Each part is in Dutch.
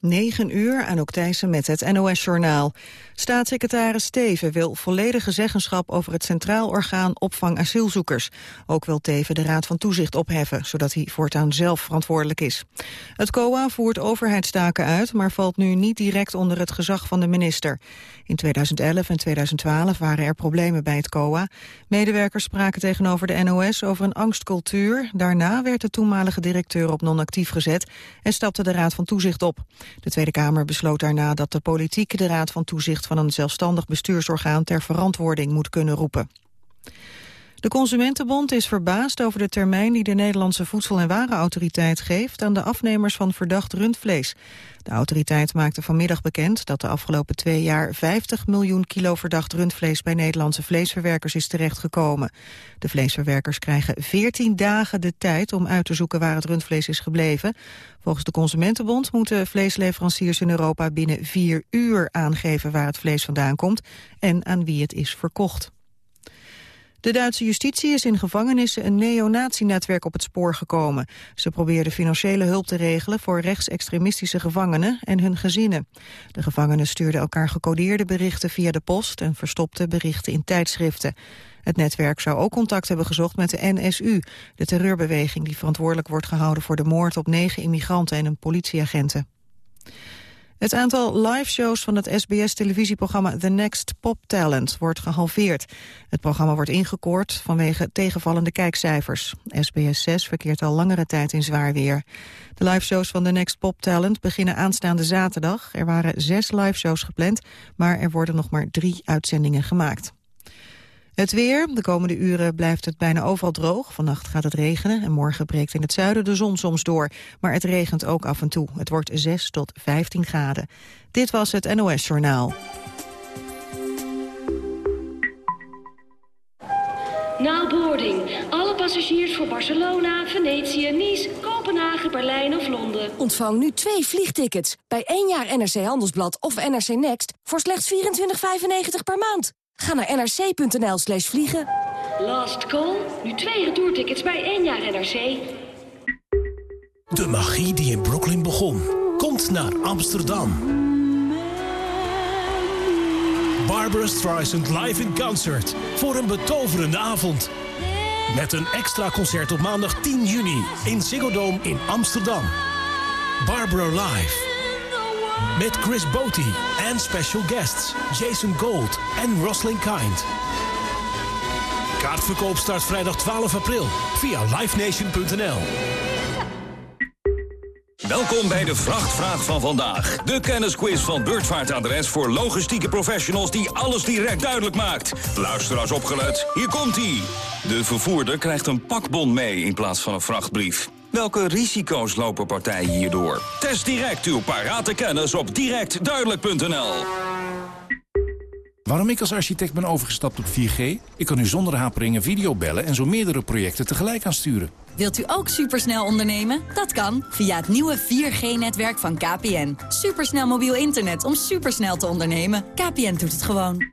9 uur, aan Thijssen met het NOS-journaal. Staatssecretaris Steven wil volledige zeggenschap over het Centraal Orgaan Opvang Asielzoekers. Ook wil Teven de Raad van Toezicht opheffen, zodat hij voortaan zelf verantwoordelijk is. Het COA voert overheidstaken uit, maar valt nu niet direct onder het gezag van de minister. In 2011 en 2012 waren er problemen bij het COA. Medewerkers spraken tegenover de NOS over een angstcultuur. Daarna werd de toenmalige directeur op non-actief gezet en stapte de Raad van Toezicht op. De Tweede Kamer besloot daarna dat de politiek de Raad van Toezicht van een zelfstandig bestuursorgaan ter verantwoording moet kunnen roepen. De Consumentenbond is verbaasd over de termijn die de Nederlandse Voedsel- en Warenautoriteit geeft aan de afnemers van verdacht rundvlees. De autoriteit maakte vanmiddag bekend dat de afgelopen twee jaar 50 miljoen kilo verdacht rundvlees bij Nederlandse vleesverwerkers is terechtgekomen. De vleesverwerkers krijgen 14 dagen de tijd om uit te zoeken waar het rundvlees is gebleven. Volgens de Consumentenbond moeten vleesleveranciers in Europa binnen vier uur aangeven waar het vlees vandaan komt en aan wie het is verkocht. De Duitse justitie is in gevangenissen een neonazi-netwerk op het spoor gekomen. Ze probeerden financiële hulp te regelen voor rechtsextremistische gevangenen en hun gezinnen. De gevangenen stuurden elkaar gecodeerde berichten via de post en verstopten berichten in tijdschriften. Het netwerk zou ook contact hebben gezocht met de NSU, de terreurbeweging die verantwoordelijk wordt gehouden voor de moord op negen immigranten en een politieagenten. Het aantal live-shows van het SBS-televisieprogramma The Next Pop Talent wordt gehalveerd. Het programma wordt ingekoord vanwege tegenvallende kijkcijfers. SBS 6 verkeert al langere tijd in zwaar weer. De live-shows van The Next Pop Talent beginnen aanstaande zaterdag. Er waren zes live-shows gepland, maar er worden nog maar drie uitzendingen gemaakt. Het weer. De komende uren blijft het bijna overal droog. Vannacht gaat het regenen en morgen breekt in het zuiden de zon soms door. Maar het regent ook af en toe. Het wordt 6 tot 15 graden. Dit was het NOS Journaal. Now boarding. Alle passagiers voor Barcelona, Venetië, Nice, Kopenhagen, Berlijn of Londen. Ontvang nu twee vliegtickets bij één jaar NRC Handelsblad of NRC Next... voor slechts 24,95 per maand. Ga naar nrc.nl slash vliegen. Last call. Nu twee retourtickets bij één jaar NRC. De magie die in Brooklyn begon, komt naar Amsterdam. Barbara Streisand live in concert voor een betoverende avond. Met een extra concert op maandag 10 juni in Ziggo Dome in Amsterdam. Barbara live. Met Chris Botti en special guests Jason Gold en Roslyn Kind. Kaartverkoop start vrijdag 12 april via livenation.nl. Welkom bij de Vrachtvraag van vandaag. De kennisquiz van Beurtvaartadres voor logistieke professionals die alles direct duidelijk maakt. Luisteraars opgelet, hier komt-ie. De vervoerder krijgt een pakbon mee in plaats van een vrachtbrief. Welke risico's lopen partijen hierdoor? Test direct uw parate kennis op directduidelijk.nl. Waarom ik als architect ben overgestapt op 4G? Ik kan u zonder haperingen video bellen en zo meerdere projecten tegelijk aansturen. Wilt u ook supersnel ondernemen? Dat kan via het nieuwe 4G-netwerk van KPN. Supersnel mobiel internet om supersnel te ondernemen. KPN doet het gewoon.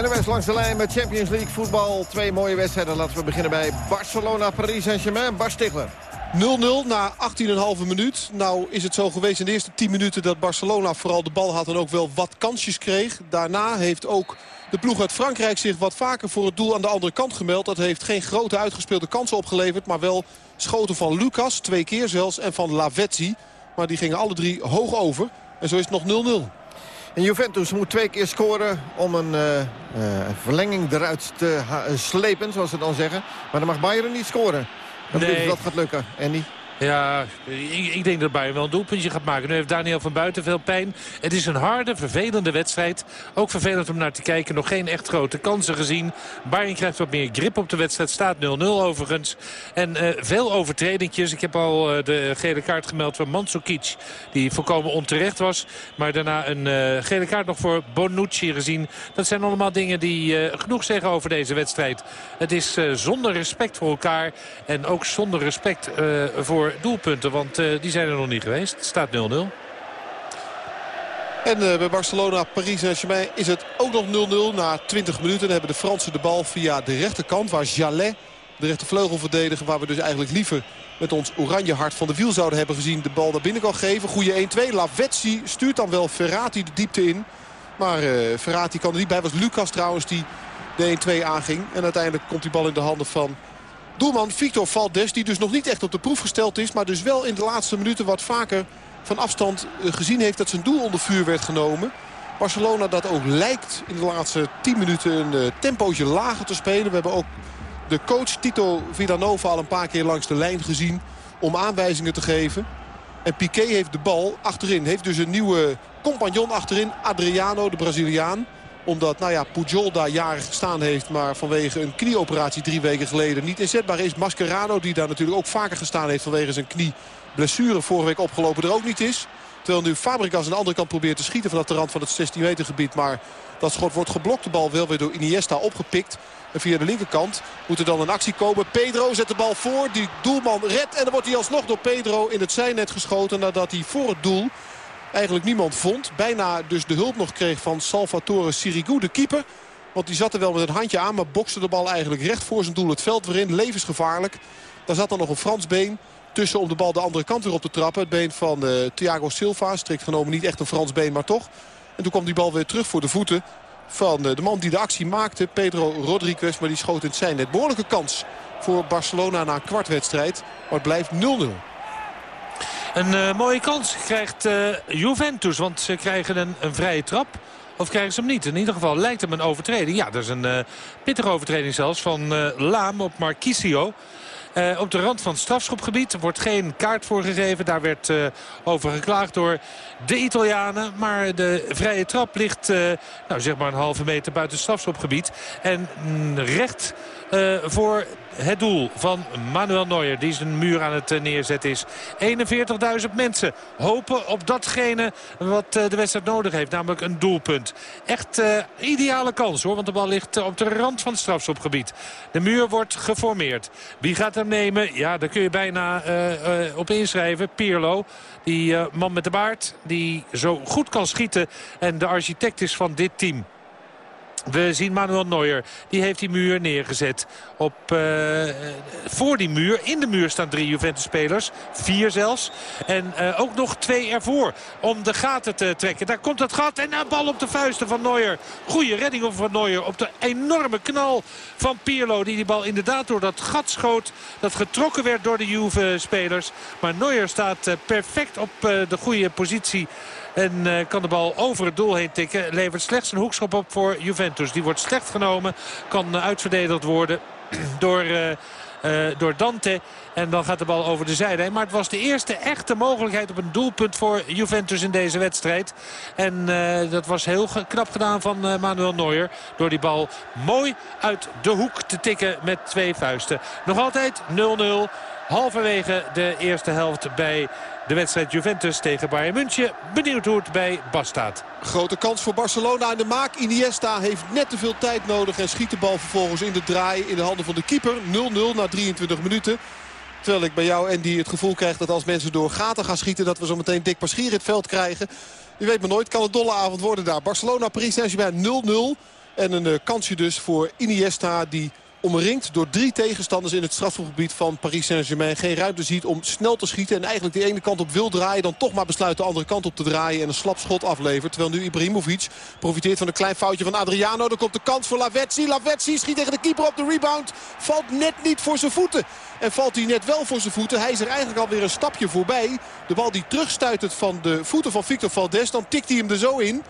NOS langs de lijn met Champions League voetbal. Twee mooie wedstrijden. Laten we beginnen bij Barcelona, Paris Saint-Germain. Bas Stigler. 0-0 na 18,5 minuut. Nou is het zo geweest in de eerste 10 minuten dat Barcelona vooral de bal had en ook wel wat kansjes kreeg. Daarna heeft ook de ploeg uit Frankrijk zich wat vaker voor het doel aan de andere kant gemeld. Dat heeft geen grote uitgespeelde kansen opgeleverd, maar wel schoten van Lucas, twee keer zelfs, en van Lavezzi. Maar die gingen alle drie hoog over. En zo is het nog 0-0. En Juventus moet twee keer scoren om een uh, uh, verlenging eruit te slepen, zoals ze dan zeggen. Maar dan mag Bayern niet scoren. Dan nee. dat gaat lukken, Andy. Ja, ik, ik denk dat Bayern wel een doelpuntje gaat maken. Nu heeft Daniel van Buiten veel pijn. Het is een harde, vervelende wedstrijd. Ook vervelend om naar te kijken. Nog geen echt grote kansen gezien. Bayern krijgt wat meer grip op de wedstrijd. Staat 0-0 overigens. En uh, veel overtredingjes. Ik heb al uh, de gele kaart gemeld van Mandzukic. Die volkomen onterecht was. Maar daarna een uh, gele kaart nog voor Bonucci gezien. Dat zijn allemaal dingen die genoeg zeggen over deze wedstrijd. Het is zonder respect voor elkaar. En ook zonder respect voor doelpunten. Want uh, die zijn er nog niet geweest. Het staat 0-0. En uh, bij Barcelona, Paris Saint-Germain is het ook nog 0-0 na 20 minuten. Hebben de Fransen de bal via de rechterkant waar Jallet, de rechtervleugelverdediger... waar we dus eigenlijk liever met ons oranje hart van de wiel zouden hebben gezien... de bal naar binnen kan geven. Goede 1-2. Lavezzi stuurt dan wel Ferrati de diepte in. Maar uh, Ferrati kan er niet bij. was Lucas trouwens die de 1-2 aanging. En uiteindelijk komt die bal in de handen van Doelman Victor Valdes, die dus nog niet echt op de proef gesteld is... maar dus wel in de laatste minuten wat vaker van afstand eh, gezien heeft... dat zijn doel onder vuur werd genomen. Barcelona dat ook lijkt in de laatste 10 minuten een uh, tempootje lager te spelen. We hebben ook de coach Tito Villanova al een paar keer langs de lijn gezien... om aanwijzingen te geven. En Piqué heeft de bal achterin. Heeft dus een nieuwe compagnon achterin, Adriano, de Braziliaan omdat nou ja, Pujol daar jaren gestaan heeft. Maar vanwege een knieoperatie drie weken geleden niet inzetbaar is. Mascherano die daar natuurlijk ook vaker gestaan heeft vanwege zijn knieblessure. Vorige week opgelopen er ook niet is. Terwijl nu Fabregas aan de andere kant probeert te schieten vanaf de rand van het 16 meter gebied. Maar dat schot wordt geblokt. De bal wel weer door Iniesta opgepikt. En via de linkerkant moet er dan een actie komen. Pedro zet de bal voor. Die doelman redt. En dan wordt hij alsnog door Pedro in het zijnet geschoten. Nadat hij voor het doel eigenlijk niemand vond. Bijna dus de hulp nog kreeg van Salvatore Sirigu, de keeper. Want die zat er wel met een handje aan, maar bokste de bal eigenlijk recht voor zijn doel het veld weer in. Levensgevaarlijk. Daar zat dan nog een Frans been tussen om de bal de andere kant weer op te trappen. Het been van uh, Thiago Silva, strikt genomen niet echt een Frans been, maar toch. En toen kwam die bal weer terug voor de voeten van uh, de man die de actie maakte, Pedro Rodriguez. Maar die schoot in het zijn net behoorlijke kans voor Barcelona na een kwartwedstrijd. Maar het blijft 0-0. Een uh, mooie kans krijgt uh, Juventus, want ze krijgen een, een, vrije trap. Of krijgen ze hem niet? In ieder geval lijkt hem een overtreding. Ja, dat is een uh, pittige overtreding zelfs van Laam op Marquisio. Op de rand van het strafschopgebied wordt geen kaart voor gegeven. Daar werd uh, over geklaagd door de Italianen. Maar de vrije trap ligt nou, zeg maar een halve meter buiten het strafschopgebied. En mm, recht voor het doel van Manuel Neuer. Die zijn muur aan het eh, neerzetten is. 41.000 mensen hopen op datgene wat eh, de wedstrijd nodig heeft. Namelijk een doelpunt. Echt uh, ideale kans hoor. Want de bal ligt op de rand van het strafschopgebied. De muur wordt geformeerd. Wie gaat hem nemen? Ja, daar kun je bijna op inschrijven. Pirlo. Die man met de baard. Die zo goed kan schieten. En de architect is van dit team. We zien Manuel Neuer. Die heeft die muur neergezet. Op, uh, voor die muur, in de muur staan drie Juventus-spelers. Vier zelfs. En uh, ook nog twee ervoor om de gaten te trekken. Daar komt het gat en een bal op de vuisten van Neuer. Goede redding van Neuer op de enorme knal van Pirlo. Die die bal inderdaad door dat gat schoot. Dat getrokken werd door de Juve-spelers. Maar Neuer staat perfect op de goede positie en uh, kan de bal over het doel heen tikken. Levert slechts een hoekschop op voor Juventus. Die wordt slecht genomen. Kan uh, uitverdedigd worden door... Uh, door Dante. En dan gaat de bal over de zijde. Maar het was de eerste echte mogelijkheid op een doelpunt voor Juventus in deze wedstrijd. En dat was heel knap gedaan van Manuel Neuer. Door die bal mooi uit de hoek te tikken met twee vuisten. Nog altijd 0-0. Halverwege de eerste helft bij de wedstrijd Juventus tegen Bayern München. Benieuwd hoe het bij Bas staat. Grote kans voor Barcelona in de maak. Iniesta heeft net te veel tijd nodig en schiet de bal vervolgens in de draai in de handen van de keeper. 0-0 na 23 minuten. Terwijl ik bij jou, Andy, het gevoel krijg dat als mensen door gaten gaan schieten... dat we zo meteen dik Paschier in het veld krijgen. Je weet maar nooit, kan een dolle avond worden daar. Barcelona, Paris Saint-Germain 0-0. En een uh, kansje dus voor Iniesta die omringd door drie tegenstanders in het strafgebied van Paris Saint-Germain. Geen ruimte ziet om snel te schieten. En eigenlijk de ene kant op wil draaien. Dan toch maar besluit de andere kant op te draaien. En een slap schot aflevert. Terwijl nu Ibrahimovic profiteert van een klein foutje van Adriano. Dan komt de kans voor Lavezzi. Lavezzi schiet tegen de keeper op de rebound. Valt net niet voor zijn voeten. En valt hij net wel voor zijn voeten. Hij is er eigenlijk alweer een stapje voorbij. De bal die terugstuitert van de voeten van Victor Valdes. Dan tikt hij hem er zo in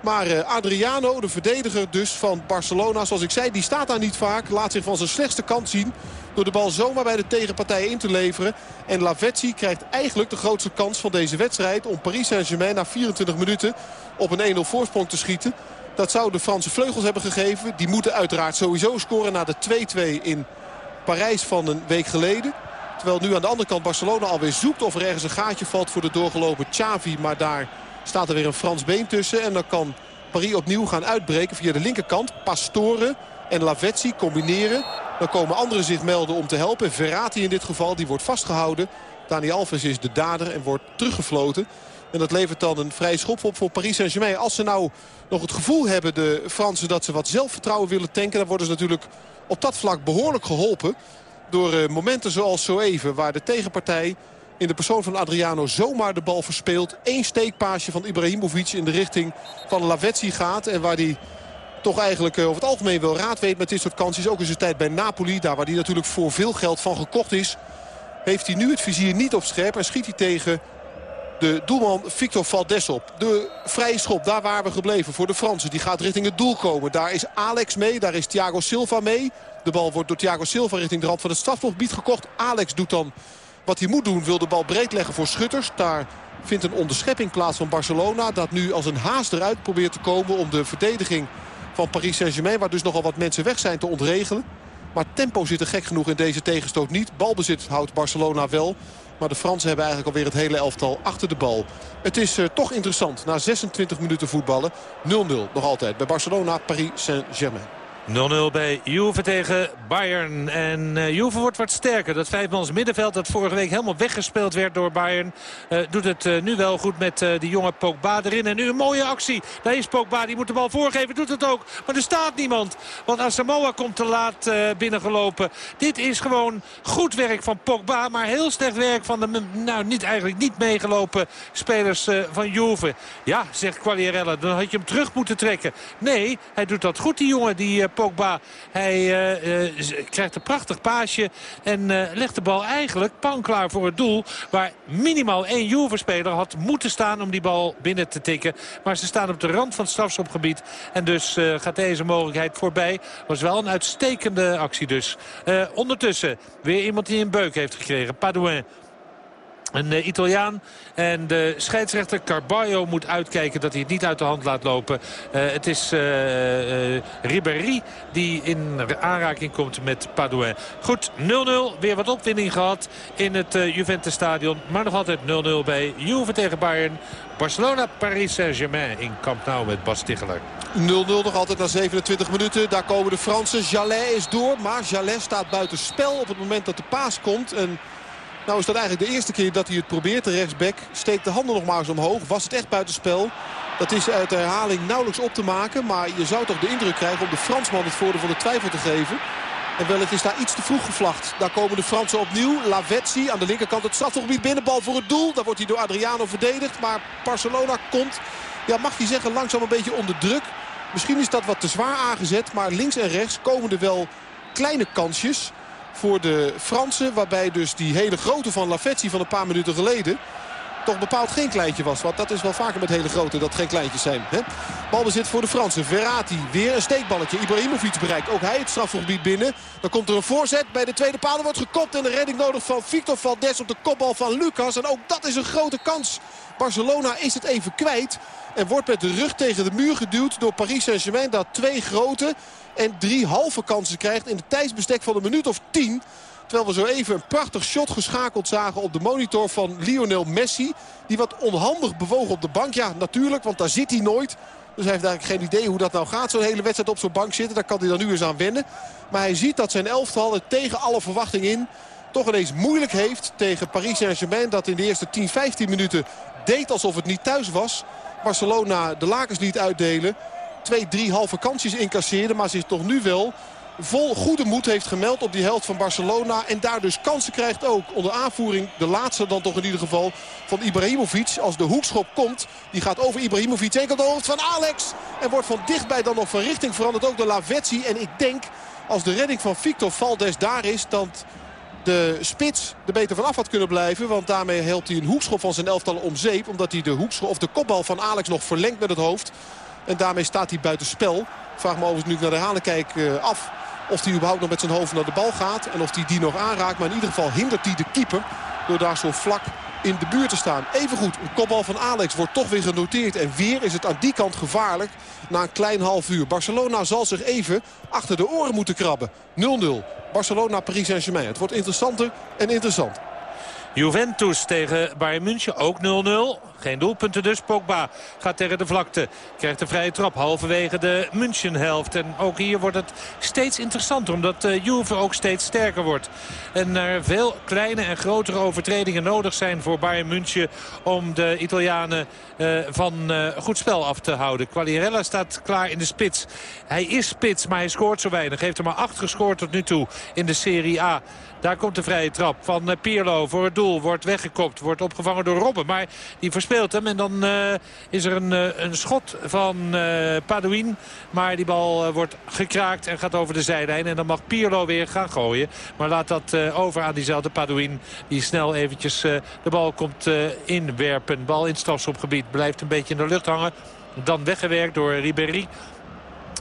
Maar uh, Adriano, de verdediger dus van Barcelona, zoals ik zei, die staat daar niet vaak. Laat zich van zijn slechtste kant zien door de bal zomaar bij de tegenpartij in te leveren. En Lavezzi krijgt eigenlijk de grootste kans van deze wedstrijd... om Paris Saint-Germain na 24 minuten op een 1-0 voorsprong te schieten. Dat zou de Franse vleugels hebben gegeven. Die moeten uiteraard sowieso scoren na de 2-2 in Parijs van een week geleden. Terwijl nu aan de andere kant Barcelona alweer zoekt of er ergens een gaatje valt voor de doorgelopen Xavi. Maar daar staat er weer een Frans been tussen. En dan kan Paris opnieuw gaan uitbreken via de linkerkant. Pastore en Lavezzi combineren. Dan komen anderen zich melden om te helpen. Verratti in dit geval, die wordt vastgehouden. Dani Alves is de dader en wordt teruggefloten. En dat levert dan een vrij schop op voor Paris Saint-Germain. Als ze nou nog het gevoel hebben, de Fransen, dat ze wat zelfvertrouwen willen tanken... dan worden ze natuurlijk op dat vlak behoorlijk geholpen. Door uh, momenten zoals zo even, waar de tegenpartij in de persoon van Adriano zomaar de bal verspeelt. Eén steekpaasje van Ibrahimovic in de richting van Lavezzi gaat. En waar die toch eigenlijk uh, over het algemeen wel raad weet met dit soort kansjes. Ook in zijn tijd bij Napoli, daar waar hij natuurlijk voor veel geld van gekocht is. Heeft hij nu het vizier niet op scherp en schiet hij tegen de doelman Victor Valdes op. De vrije schop, daar waren we gebleven voor de Fransen. Die gaat richting het doel komen. Daar is Alex mee, daar is Thiago Silva mee. De bal wordt door Thiago Silva richting de rand van het strafgebied gekocht. Alex doet dan wat hij moet doen. Wil de bal breed leggen voor Schutters. Daar vindt een onderschepping plaats van Barcelona. Dat nu als een haas eruit probeert te komen om de verdediging van Paris Saint-Germain. Waar dus nogal wat mensen weg zijn te ontregelen. Maar tempo zit er gek genoeg in deze tegenstoot niet. Balbezit houdt Barcelona wel. Maar de Fransen hebben eigenlijk alweer het hele elftal achter de bal. Het is uh, toch interessant. Na 26 minuten voetballen. 0-0 nog altijd bij Barcelona, Paris Saint-Germain. 0-0 bij Juve tegen Bayern. En uh, Juve wordt wat sterker. Dat vijfmans middenveld dat vorige week helemaal weggespeeld werd door Bayern... Uh, doet het uh, nu wel goed met de jonge Pogba erin. En nu een mooie actie. Daar is Pogba, die moet de bal voorgeven. Doet het ook. Maar er staat niemand. Want Asamoah komt te laat binnengelopen. Dit is gewoon goed werk van Pogba. Maar heel slecht werk van de nou, niet, eigenlijk niet meegelopen spelers van Juve. Ja, zegt Quagliarella. Dan had je hem terug moeten trekken. Nee, hij doet dat goed, die jongen. Die Pogba. Hij uh, uh, krijgt een prachtig paasje en legt de bal eigenlijk klaar voor het doel. Waar minimaal één Juve-speler had moeten staan om die bal binnen te tikken. Maar ze staan op de rand van het strafschopgebied. En dus gaat deze mogelijkheid voorbij. Was wel een uitstekende actie dus. ondertussen weer iemand die een beuk heeft gekregen. Padouin een uh, Italiaan. En de scheidsrechter Carballo moet uitkijken dat hij het niet uit de hand laat lopen. Uh, het is uh, Ribéry die in aanraking komt met Padouin. Goed, 0-0. Weer wat opwinding gehad in het Juventus stadion. Maar nog altijd 0-0 bij Juve tegen Bayern. Barcelona, Paris Saint-Germain in Camp Nou met Bas Ticheler. 0-0 nog altijd na 27 minuten. Daar komen de Fransen. Jalais is door, maar Jalais staat buiten spel op het moment dat de paas komt. En nou is dat eigenlijk de eerste keer dat hij het probeert. De rechtsback steekt de handen nog maar eens omhoog. Was het echt buitenspel? Dat is uit de herhaling nauwelijks op te maken. Maar je zou toch de indruk krijgen om de Fransman het voordeel van de twijfel te geven. En wel, het is daar iets te vroeg gevlacht. Daar komen de Fransen opnieuw. Lavezzi aan de linkerkant het strafgebied binnenbal voor het doel. Daar wordt hij door Adriano verdedigd. Maar Barcelona komt, ja, mag je zeggen, langzaam een beetje onder druk. Misschien is dat wat te zwaar aangezet. Maar links en rechts komen er wel kleine kansjes voor de Fransen. Waarbij dus die hele grote van Lavezzi van een paar minuten geleden toch bepaald geen kleintje was. Want dat is wel vaker met hele grote dat geen kleintjes zijn. Hè? Balbezit voor de Fransen. Verratti, weer een steekballetje. Ibrahimovic bereikt ook hij het strafgebied binnen. Dan komt er een voorzet. Bij de tweede paal wordt gekopt. En de redding nodig van Victor Valdes op de kopbal van Lucas. En ook dat is een grote kans. Barcelona is het even kwijt. En wordt met de rug tegen de muur geduwd door Paris Saint-Germain. Dat twee grote en drie halve kansen krijgt in de tijdsbestek van een minuut of tien. Terwijl we zo even een prachtig shot geschakeld zagen op de monitor van Lionel Messi. Die wat onhandig bewoog op de bank. Ja, natuurlijk, want daar zit hij nooit. Dus hij heeft eigenlijk geen idee hoe dat nou gaat. Zo'n hele wedstrijd op zo'n bank zitten. Daar kan hij dan nu eens aan wennen. Maar hij ziet dat zijn elftal het tegen alle verwachting in toch ineens moeilijk heeft tegen Paris Saint-Germain. Dat in de eerste 10, 15 minuten deed alsof het niet thuis was. Barcelona de lakens liet uitdelen twee, drie halve kansjes incasseerde. Maar zich toch nu wel vol goede moed heeft gemeld op die helft van Barcelona. En daar dus kansen krijgt ook onder aanvoering. De laatste dan toch in ieder geval van Ibrahimovic. Als de hoekschop komt, die gaat over Ibrahimovic. Enkel de hoofd van Alex. En wordt van dichtbij dan nog van richting veranderd. Ook de Lavezzi. En ik denk als de redding van Victor Valdes daar is... dat de spits er beter vanaf had kunnen blijven. Want daarmee helpt hij een hoekschop van zijn elftal om zeep. Omdat hij de hoekschop of de kopbal van Alex nog verlengt met het hoofd. En daarmee staat hij buiten spel. Vraag me overigens nu naar de herhaling kijk af of hij überhaupt nog met zijn hoofd naar de bal gaat. En of hij die nog aanraakt. Maar in ieder geval hindert hij de keeper door daar zo vlak in de buurt te staan. Evengoed, een kopbal van Alex wordt toch weer genoteerd. En weer is het aan die kant gevaarlijk na een klein half uur. Barcelona zal zich even achter de oren moeten krabben. 0-0. Barcelona, Paris Saint-Germain. Het wordt interessanter en interessant. Juventus tegen Bayern München ook 0-0. Geen doelpunten dus. Pogba gaat tegen de vlakte. Krijgt de vrije trap halverwege de München-helft. En ook hier wordt het steeds interessanter. Omdat uh, Juve ook steeds sterker wordt. En er veel kleine en grotere overtredingen nodig zijn voor Bayern München. Om de Italianen uh, van uh, goed spel af te houden. Quagliarella staat klaar in de spits. Hij is spits, maar hij scoort zo weinig. Heeft er maar acht gescoord tot nu toe in de Serie A. Daar komt de vrije trap van Pierlo voor het doel. Wordt weggekopt, wordt opgevangen door Robben. Maar die verspeelt hem. En dan uh, is er een, uh, een schot van uh, Padouin. Maar die bal wordt gekraakt en gaat over de zijlijn. En dan mag Pierlo weer gaan gooien. Maar laat dat over aan diezelfde Padouin. Die snel eventjes de bal komt inwerpen. Bal in het strafschopgebied. Blijft een beetje in de lucht hangen. Dan weggewerkt door Ribéry.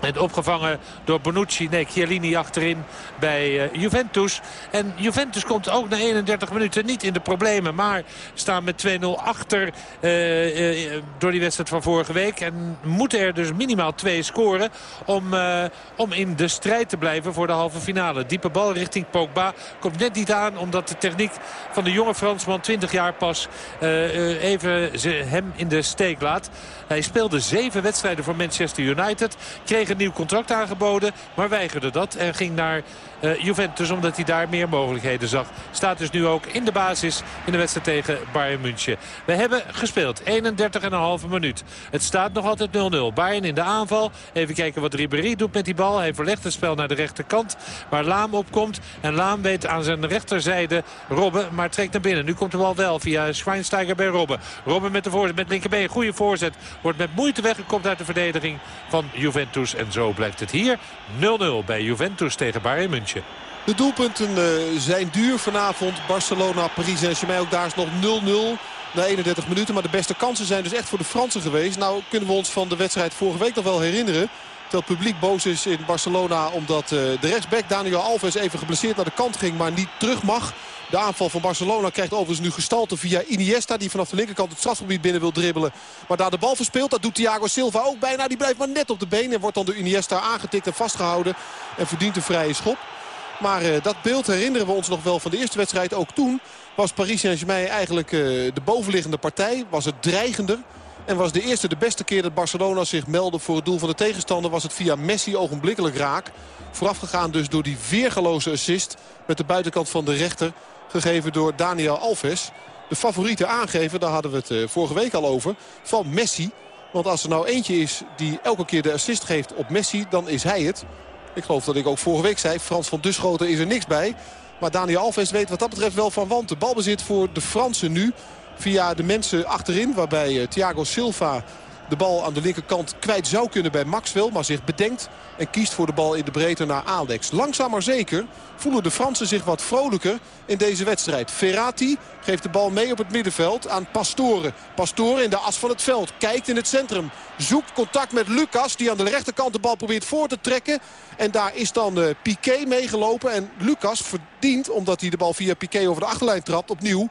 En opgevangen door Bonucci. Nee, Chiellini achterin bij uh, Juventus. En Juventus komt ook na 31 minuten niet in de problemen. Maar staan met 2-0 achter uh, uh, door die wedstrijd van vorige week. En moeten er dus minimaal twee scoren om, om in de strijd te blijven voor de halve finale. Diepe bal richting Pogba komt net niet aan. Omdat de techniek van de jonge Fransman 20 jaar pas even hem in de steek laat. Hij speelde zeven wedstrijden voor Manchester United. Kreeg een nieuw contract aangeboden, maar weigerde dat. En ging naar uh, Juventus omdat hij daar meer mogelijkheden zag. Staat dus nu ook in de basis in de wedstrijd tegen Bayern München. We hebben gespeeld 31,5 minuut. Het staat nog altijd 0-0. Bayern in de aanval. Even kijken wat Ribéry doet met die bal. Hij verlegt het spel naar de rechterkant. Waar Laam opkomt. En Laam weet aan zijn rechterzijde Robben. Maar trekt naar binnen. Nu komt de bal wel via Schweinsteiger bij Robben. Robben met de voorzet met linkerbeen. Goede voorzet. Wordt met moeite weggekomen uit de verdediging van Juventus. En zo blijft het hier 0-0 bij Juventus tegen Bayern München. De doelpunten uh, zijn duur vanavond. Barcelona, Paris Saint-Germain. Ook daar is nog 0-0 na 31 minuten. Maar de beste kansen zijn dus echt voor de Fransen geweest. Nou kunnen we ons van de wedstrijd vorige week nog wel herinneren. Dat het publiek boos is in Barcelona omdat uh, de rechtsback Daniel Alves even geblesseerd naar de kant ging. Maar niet terug mag. De aanval van Barcelona krijgt overigens nu gestalte via Iniesta. Die vanaf de linkerkant het strafgebied binnen wil dribbelen. Maar daar de bal verspeelt. Dat doet Thiago Silva ook bijna. Die blijft maar net op de been. En wordt dan door Iniesta aangetikt en vastgehouden. En verdient een vrije schop. Maar uh, dat beeld herinneren we ons nog wel van de eerste wedstrijd. Ook toen was Paris Saint-Germain eigenlijk uh, de bovenliggende partij. Was het dreigender. En was de eerste de beste keer dat Barcelona zich meldde voor het doel van de tegenstander... was het via Messi ogenblikkelijk raak. Voorafgegaan dus door die veergeloze assist met de buitenkant van de rechter. Gegeven door Daniel Alves. De favoriete aangever, daar hadden we het uh, vorige week al over, van Messi. Want als er nou eentje is die elke keer de assist geeft op Messi, dan is hij het. Ik geloof dat ik ook vorige week zei, Frans van Duschoten is er niks bij. Maar Daniel Alves weet wat dat betreft wel van want. De balbezit voor de Fransen nu via de mensen achterin. Waarbij uh, Thiago Silva de bal aan de linkerkant kwijt zou kunnen bij Maxwell. Maar zich bedenkt en kiest voor de bal in de breedte naar Alex. Langzaam maar zeker voelen de Fransen zich wat vrolijker in deze wedstrijd. Ferrati geeft de bal mee op het middenveld aan Pastore. Pastore in de as van het veld. Kijkt in het centrum. Zoekt contact met Lucas die aan de rechterkant de bal probeert voor te trekken. En daar is dan uh, Piqué meegelopen. En Lucas verdient, omdat hij de bal via Piqué over de achterlijn trapt, opnieuw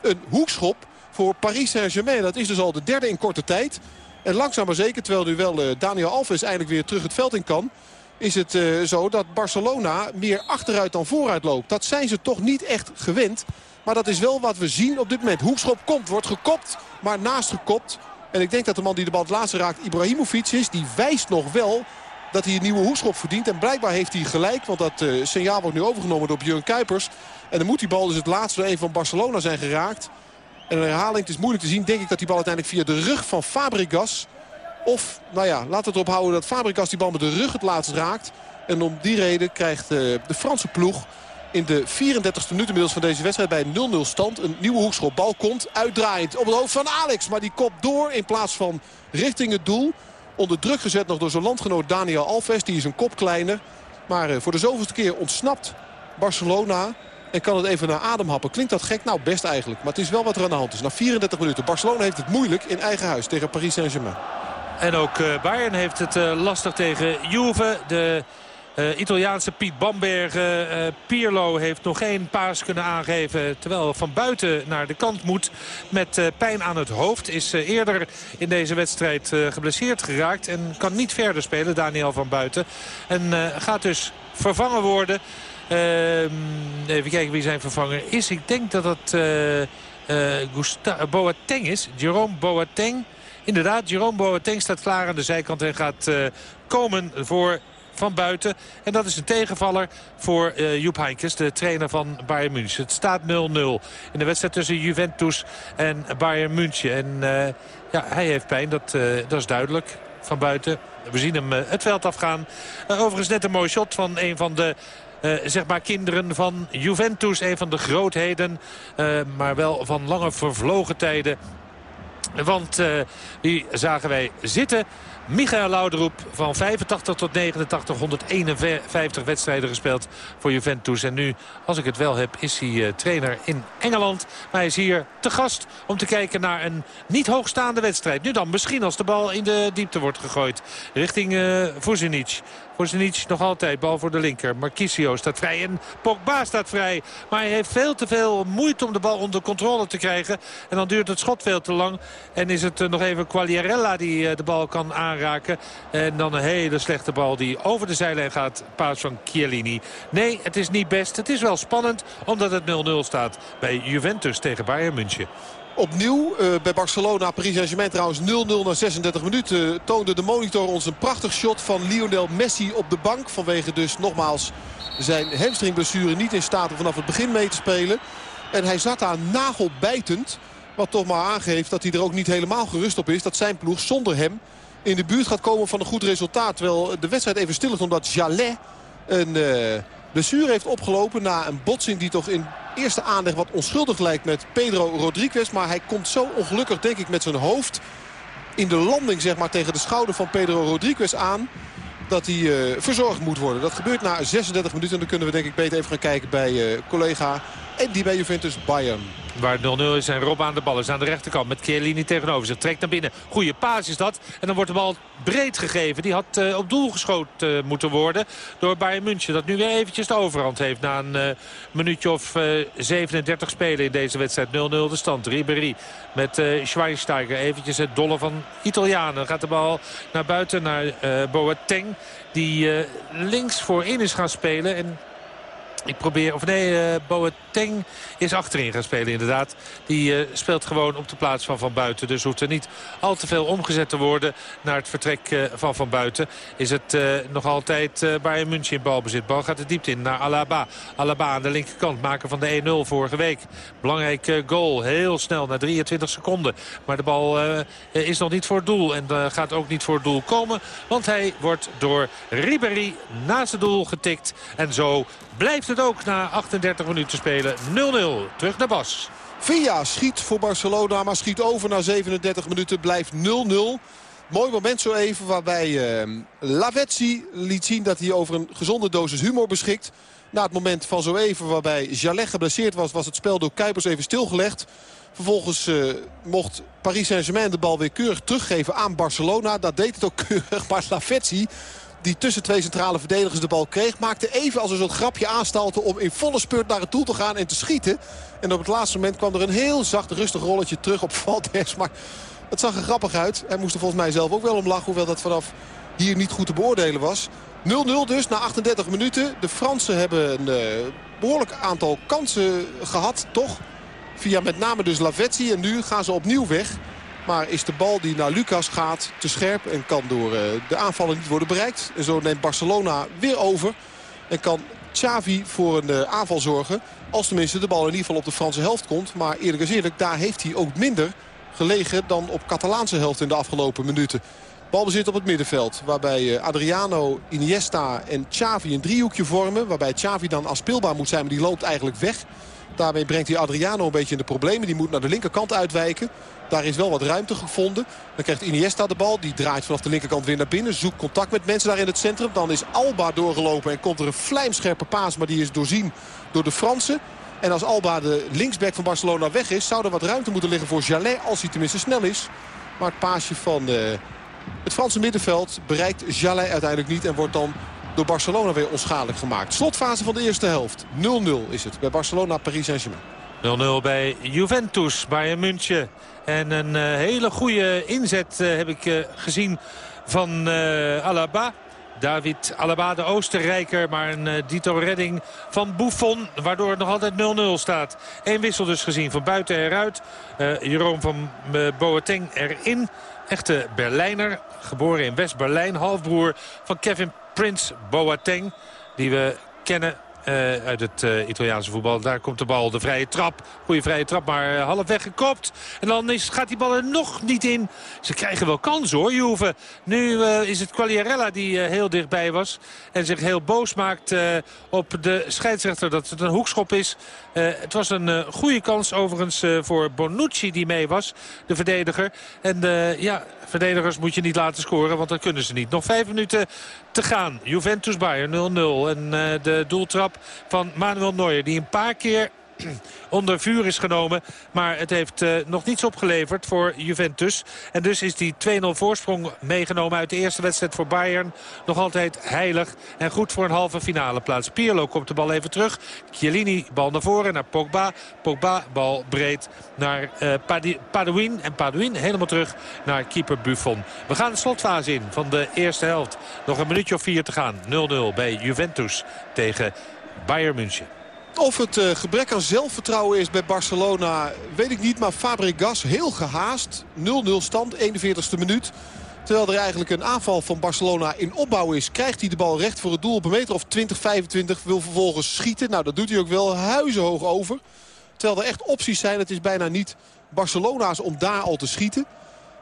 een hoekschop voor Paris Saint-Germain. Dat is dus al de derde in korte tijd. En langzaam maar zeker, terwijl nu wel uh, Daniel Alves eindelijk weer terug het veld in kan... is het uh, zo dat Barcelona meer achteruit dan vooruit loopt. Dat zijn ze toch niet echt gewend. Maar dat is wel wat we zien op dit moment. Hoekschop komt, wordt gekopt, maar naast gekopt. En ik denk dat de man die de bal het laatste raakt Ibrahimovic is. Die wijst nog wel dat hij een nieuwe hoekschop verdient. En blijkbaar heeft hij gelijk, want dat uh, signaal wordt nu overgenomen door Björn Kuipers. En dan moet die bal dus het laatste een van Barcelona zijn geraakt. En een herhaling, het is moeilijk te zien, denk ik dat die bal uiteindelijk via de rug van Fabregas... of, nou ja, laat het erop houden dat Fabregas die bal met de rug het laatst raakt. En om die reden krijgt uh, de Franse ploeg in de 34e minuut inmiddels van deze wedstrijd bij 0-0 stand. Een nieuwe hoekschop. Bal komt uitdraaiend op het hoofd van Alex. Maar die kop door in plaats van richting het doel. Onder druk gezet nog door zijn landgenoot Daniel Alves. Die is een kop kleiner. Maar uh, voor de zoveelste keer ontsnapt Barcelona en kan het even naar adem happen. Klinkt dat gek? Nou, best eigenlijk. Maar het is wel wat er aan de hand is. Na 34 minuten. Barcelona heeft het moeilijk in eigen huis tegen Paris Saint-Germain. En ook Bayern heeft het lastig tegen Juve. De uh, Italiaanse Piet Bambergen. Pirlo heeft nog geen paas kunnen aangeven. Terwijl van buiten naar de kant moet. Met pijn aan het hoofd. Is eerder in deze wedstrijd geblesseerd geraakt. En kan niet verder spelen, Daniel van buiten. En gaat dus vervangen worden. Ehm, even kijken wie zijn vervanger is. Ik denk dat het Boateng is. Jerome Boateng. Inderdaad, Jerome Boateng staat klaar aan de zijkant en gaat komen voor van buiten. En dat is een tegenvaller voor uh, Joep Heynckes, de trainer van Bayern München. Het staat 0-0 in de wedstrijd tussen Juventus en Bayern München. En ja, hij heeft pijn, dat, dat is duidelijk van buiten. We zien hem het veld afgaan. overigens net een mooi shot van een van de... Uh, zeg maar kinderen van Juventus. Een van de grootheden. Uh, maar wel van lange vervlogen tijden. Want uh, die zagen wij zitten Michael Laudroep van 85 tot 89, 151 wedstrijden gespeeld voor Juventus. En nu, als ik het wel heb, is hij uh, trainer in Engeland. Maar hij is hier te gast om te kijken naar een niet hoogstaande wedstrijd. Nu dan misschien als de bal in de diepte wordt gegooid richting uh, Vuzinic. Vuzinic nog altijd, bal voor de linker. Marquisio staat vrij en Pogba staat vrij. Maar hij heeft veel te veel moeite om de bal onder controle te krijgen. En dan duurt het schot veel te lang. En is het uh, nog even Quagliarella die de bal kan aanraken En dan een hele slechte bal die over de zijlijn gaat. Paas van Chiellini. Nee, het is niet best. Het is wel spannend omdat het 0-0 staat bij Juventus tegen Bayern München. Opnieuw uh, bij Barcelona, Paris Saint-Germain trouwens 0-0 na 36 minuten. toonde de monitor ons een prachtig shot van Lionel Messi op de bank. Vanwege dus nogmaals zijn hamstringblessure niet in staat om vanaf het begin mee te spelen. En hij zat daar nagelbijtend. Wat toch maar aangeeft dat hij er ook niet helemaal gerust op is. Dat zijn ploeg zonder hem in de buurt gaat komen van een goed resultaat. Terwijl de wedstrijd even stil is omdat Jalais een uh, blessure heeft opgelopen... na een botsing die toch in eerste aanleg wat onschuldig lijkt met Pedro Rodriguez. Maar hij komt zo ongelukkig denk ik met zijn hoofd in de landing zeg maar, tegen de schouder van Pedro Rodriguez aan dat hij uh, verzorgd moet worden. Dat gebeurt na 36 minuten. En dan kunnen we denk ik beter even gaan kijken bij uh, collega en die bij Juventus Bayern. Waar 0-0 is en Rob aan de bal is aan de rechterkant met Chiellini tegenover zich. Trekt naar binnen. Goede paas is dat. En dan wordt de bal breed gegeven. Die had uh, op doel geschoten uh, moeten worden door Bayern München. Dat nu weer eventjes de overhand heeft na een uh, minuutje of 37 spelen in deze wedstrijd. 0-0 de stand. Ribéry met Schweinsteiger. Eventjes het dolle van Italianen. Gaat de bal naar buiten naar Boateng. Die links voorin is gaan spelen. En ik probeer, of nee, uh, Boateng is achterin gaan spelen inderdaad. Die uh, speelt gewoon op de plaats van Van Buiten. Dus hoeft er niet al te veel omgezet te worden naar het vertrek uh, van Van Buiten. Is het nog altijd Bayern München in balbezit. Bal gaat de diepte in naar Alaba. Alaba aan de linkerkant, maken van de 1-0 vorige week. Belangrijk goal, heel snel, na 23 seconden. Maar de bal is nog niet voor het doel en gaat ook niet voor het doel komen. Want hij wordt door Ribéry naast het doel getikt. En zo blijft het ook na 38 minuten spelen 0-0. Terug naar Bas. Villa schiet voor Barcelona, maar schiet over na 37 minuten. Blijft 0-0. Mooi moment zo even waarbij uh, Lavezzi liet zien dat hij over een gezonde dosis humor beschikt. Na het moment van zo even waarbij Jallet geblesseerd was, was het spel door Kuipers even stilgelegd. Vervolgens uh, mocht Paris Saint-Germain de bal weer keurig teruggeven aan Barcelona. Dat deed het ook keurig, maar Lavezzi die tussen twee centrale verdedigers de bal kreeg. Maakte even als een soort grapje aanstalten om in volle spurt naar het doel te gaan en te schieten. En op het laatste moment kwam er een heel zacht rustig rolletje terug op Valdes. Maar het zag er grappig uit. Hij moest er volgens mij zelf ook wel om lachen. Hoewel dat vanaf hier niet goed te beoordelen was. 0-0 dus na 38 minuten. De Fransen hebben een uh, behoorlijk aantal kansen gehad, toch? Via met name dus Lavezzi. En nu gaan ze opnieuw weg. Maar is de bal die naar Lucas gaat te scherp en kan door eh, de aanvallen niet worden bereikt. En zo neemt Barcelona weer over. En kan Xavi voor een eh, aanval zorgen. Als tenminste de bal in ieder geval op de Franse helft komt. Maar eerlijk is eerlijk, daar heeft hij ook minder gelegen dan op Catalaanse helft in de afgelopen minuten. Balbezit op het middenveld. Waarbij eh, Adriano, Iniesta en Xavi een driehoekje vormen. Waarbij Xavi dan afspeelbaar moet zijn, maar die loopt eigenlijk weg. Daarmee brengt hij Adriano een beetje in de problemen. Die moet naar de linkerkant uitwijken. Daar is wel wat ruimte gevonden. Dan krijgt Iniesta de bal. Die draait vanaf de linkerkant weer naar binnen. Zoekt contact met mensen daar in het centrum. Dan is Alba doorgelopen en komt er een vlijmscherpe paas. Maar die is doorzien door de Fransen. En als Alba de linksback van Barcelona weg is... zou er wat ruimte moeten liggen voor Jalais. Als hij tenminste snel is. Maar het paasje van uh, Het Franse middenveld bereikt Jalais uiteindelijk niet en wordt dan door Barcelona weer onschadelijk gemaakt. Slotfase van de eerste helft. 0-0 is het bij Barcelona Paris Saint-Germain. 0-0 bij Juventus, Bayern München. En een uh, hele goede inzet uh, heb ik uh, gezien van Alaba. David Alaba, de Oostenrijker. Maar een dito redding van Buffon. Waardoor het nog altijd 0-0 staat. Eén wissel dus gezien van buiten eruit. Uh, Jeroen van uh, Boateng erin. Echte Berlijner. Geboren in West-Berlijn. Halfbroer van Kevin Prince Boateng. Die we kennen uh, uit het uh, Italiaanse voetbal. Daar komt de bal, de vrije trap. Goeie vrije trap, maar uh, half weggekopt. En dan is, gaat die bal er nog niet in. Ze krijgen wel kans hoor, Juve. Nu is het Quagliarella die heel dichtbij was. En zich heel boos maakt op de scheidsrechter dat het een hoekschop is. Het was een goede kans overigens voor Bonucci die mee was. De verdediger. En ja, verdedigers moet je niet laten scoren, want dan kunnen ze niet. Nog vijf minuten te gaan. Juventus Bayern 0-0. En de doeltrap van Manuel Neuer. Die een paar keer onder vuur is genomen. Maar het heeft uh, nog niets opgeleverd voor Juventus. En dus is die 2-0 voorsprong meegenomen uit de eerste wedstrijd voor Bayern. Nog altijd heilig en goed voor een halve finale plaats. Pirlo komt de bal even terug. Chiellini bal naar voren naar Pogba. Pogba bal breed naar uh, Paduin. En Paduin helemaal terug naar keeper Buffon. We gaan de slotfase in van de eerste helft. Nog een minuutje of vier te gaan. 0-0 bij Juventus tegen Bayern München. Of het uh, gebrek aan zelfvertrouwen is bij Barcelona, weet ik niet. Maar Fabregas heel gehaast. 0-0 stand, 41ste minuut. Terwijl er eigenlijk een aanval van Barcelona in opbouw is... krijgt hij de bal recht voor het doel op een meter of 20, 25. Wil vervolgens schieten. Nou, dat doet hij ook wel huizenhoog over. Terwijl er echt opties zijn. Het is bijna niet Barcelona's om daar al te schieten.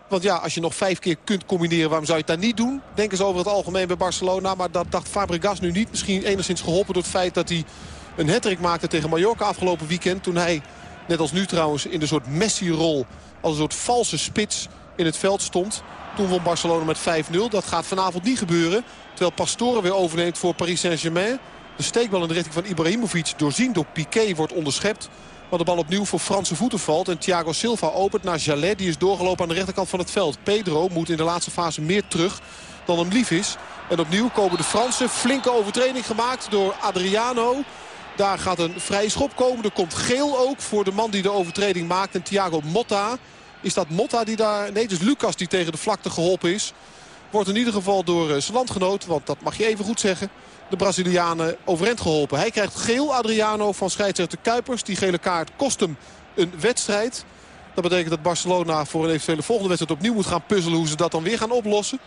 Want ja, als je nog vijf keer kunt combineren, waarom zou je het dan niet doen? Denken ze over het algemeen bij Barcelona. Maar dat dacht Fabregas nu niet. Misschien enigszins geholpen door het feit dat hij een hattrick maakte tegen Mallorca afgelopen weekend. Toen hij, net als nu trouwens, in de soort Messi-rol... als een soort valse spits in het veld stond. Toen won Barcelona met 5-0. Dat gaat vanavond niet gebeuren. Terwijl Pastore weer overneemt voor Paris Saint-Germain. De steekbal in de richting van Ibrahimovic doorzien door Piqué wordt onderschept. Maar de bal opnieuw voor Franse voeten valt. En Thiago Silva opent naar Jallet. Die is doorgelopen aan de rechterkant van het veld. Pedro moet in de laatste fase meer terug dan hem lief is. En opnieuw komen de Fransen. Flinke overtreding gemaakt door Adriano. Daar gaat een vrije schop komen. Er komt geel ook voor de man die de overtreding maakt. En Thiago Motta. Is dat Motta die daar... Nee, het is Lucas die tegen de vlakte geholpen is. Wordt in ieder geval door eh, zijn landgenoot, want dat mag je even goed zeggen... de Brazilianen overeind geholpen. Hij krijgt geel Adriano van scheidsrechter Kuipers. Die gele kaart kost hem een wedstrijd. Dat betekent dat Barcelona voor een eventuele volgende wedstrijd opnieuw moet gaan puzzelen... hoe ze dat dan weer gaan oplossen.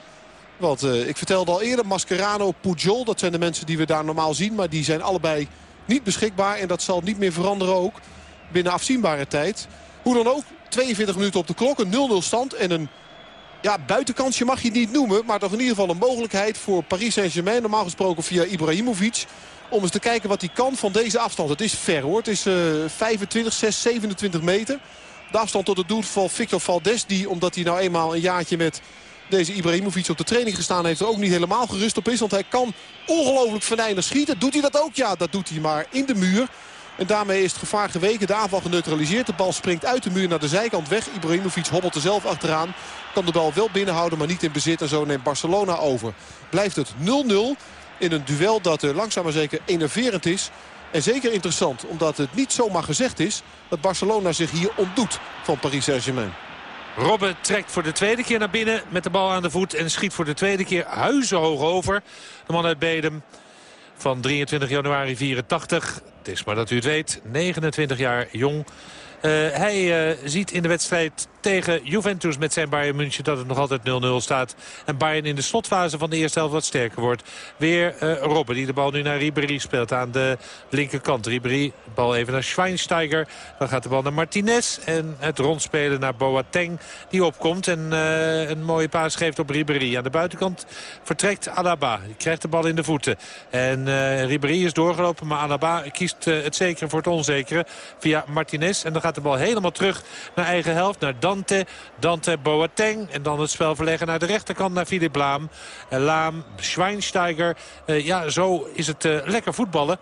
Want uh, ik vertelde al eerder, Mascherano, Pujol, dat zijn de mensen die we daar normaal zien. Maar die zijn allebei niet beschikbaar. En dat zal niet meer veranderen ook binnen afzienbare tijd. Hoe dan ook, 42 minuten op de klok, een 0-0 stand en een ja, buitenkansje mag je niet noemen. Maar toch in ieder geval een mogelijkheid voor Paris Saint-Germain. Normaal gesproken via Ibrahimovic. Om eens te kijken wat hij kan van deze afstand. Het is ver hoor. Het is uh, 25, 6, 27 meter. De afstand tot het doel van Victor Valdes. Die omdat hij nou eenmaal een jaartje met deze Ibrahimovic op de training gestaan heeft... er ook niet helemaal gerust op is. Want hij kan ongelooflijk venijnig schieten. Doet hij dat ook? Ja, dat doet hij maar in de muur. En daarmee is het gevaar geweken. De aanval geneutraliseerd. De bal springt uit de muur naar de zijkant weg. Ibrahimovic hobbelt er zelf achteraan. Kan de bal wel binnenhouden, maar niet in bezit. En zo neemt Barcelona over. Blijft het 0-0 in een duel dat langzaam maar zeker enerverend is. En zeker interessant, omdat het niet zomaar gezegd is... dat Barcelona zich hier ontdoet van Paris Saint-Germain. Robben trekt voor de tweede keer naar binnen met de bal aan de voet. En schiet voor de tweede keer huizenhoog over. De man uit Bedem van 23 januari 84. Het is maar dat u het weet. 29 jaar jong. Uh, hij uh, ziet in de wedstrijd tegen Juventus met zijn Bayern München dat het nog altijd 0-0 staat. En Bayern in de slotfase van de eerste helft wat sterker wordt. Weer uh, Robben die de bal nu naar Ribéry speelt aan de linkerkant. Ribéry, bal even naar Schweinsteiger. Dan gaat de bal naar Martinez. En het rondspelen naar Boateng die opkomt. En uh, een mooie paas geeft op Ribéry. Aan de buitenkant vertrekt Alaba. Die krijgt de bal in de voeten. En uh, Ribéry is doorgelopen. Maar Alaba kiest het zekere voor het onzekere via Martinez. En dan gaat de bal helemaal terug naar eigen helft. Naar Dan Dante. Dante Boateng. En dan het spel verleggen naar de rechterkant naar Philip Laam. Laam, Schweinsteiger. Uh, ja, zo is het uh, lekker voetballen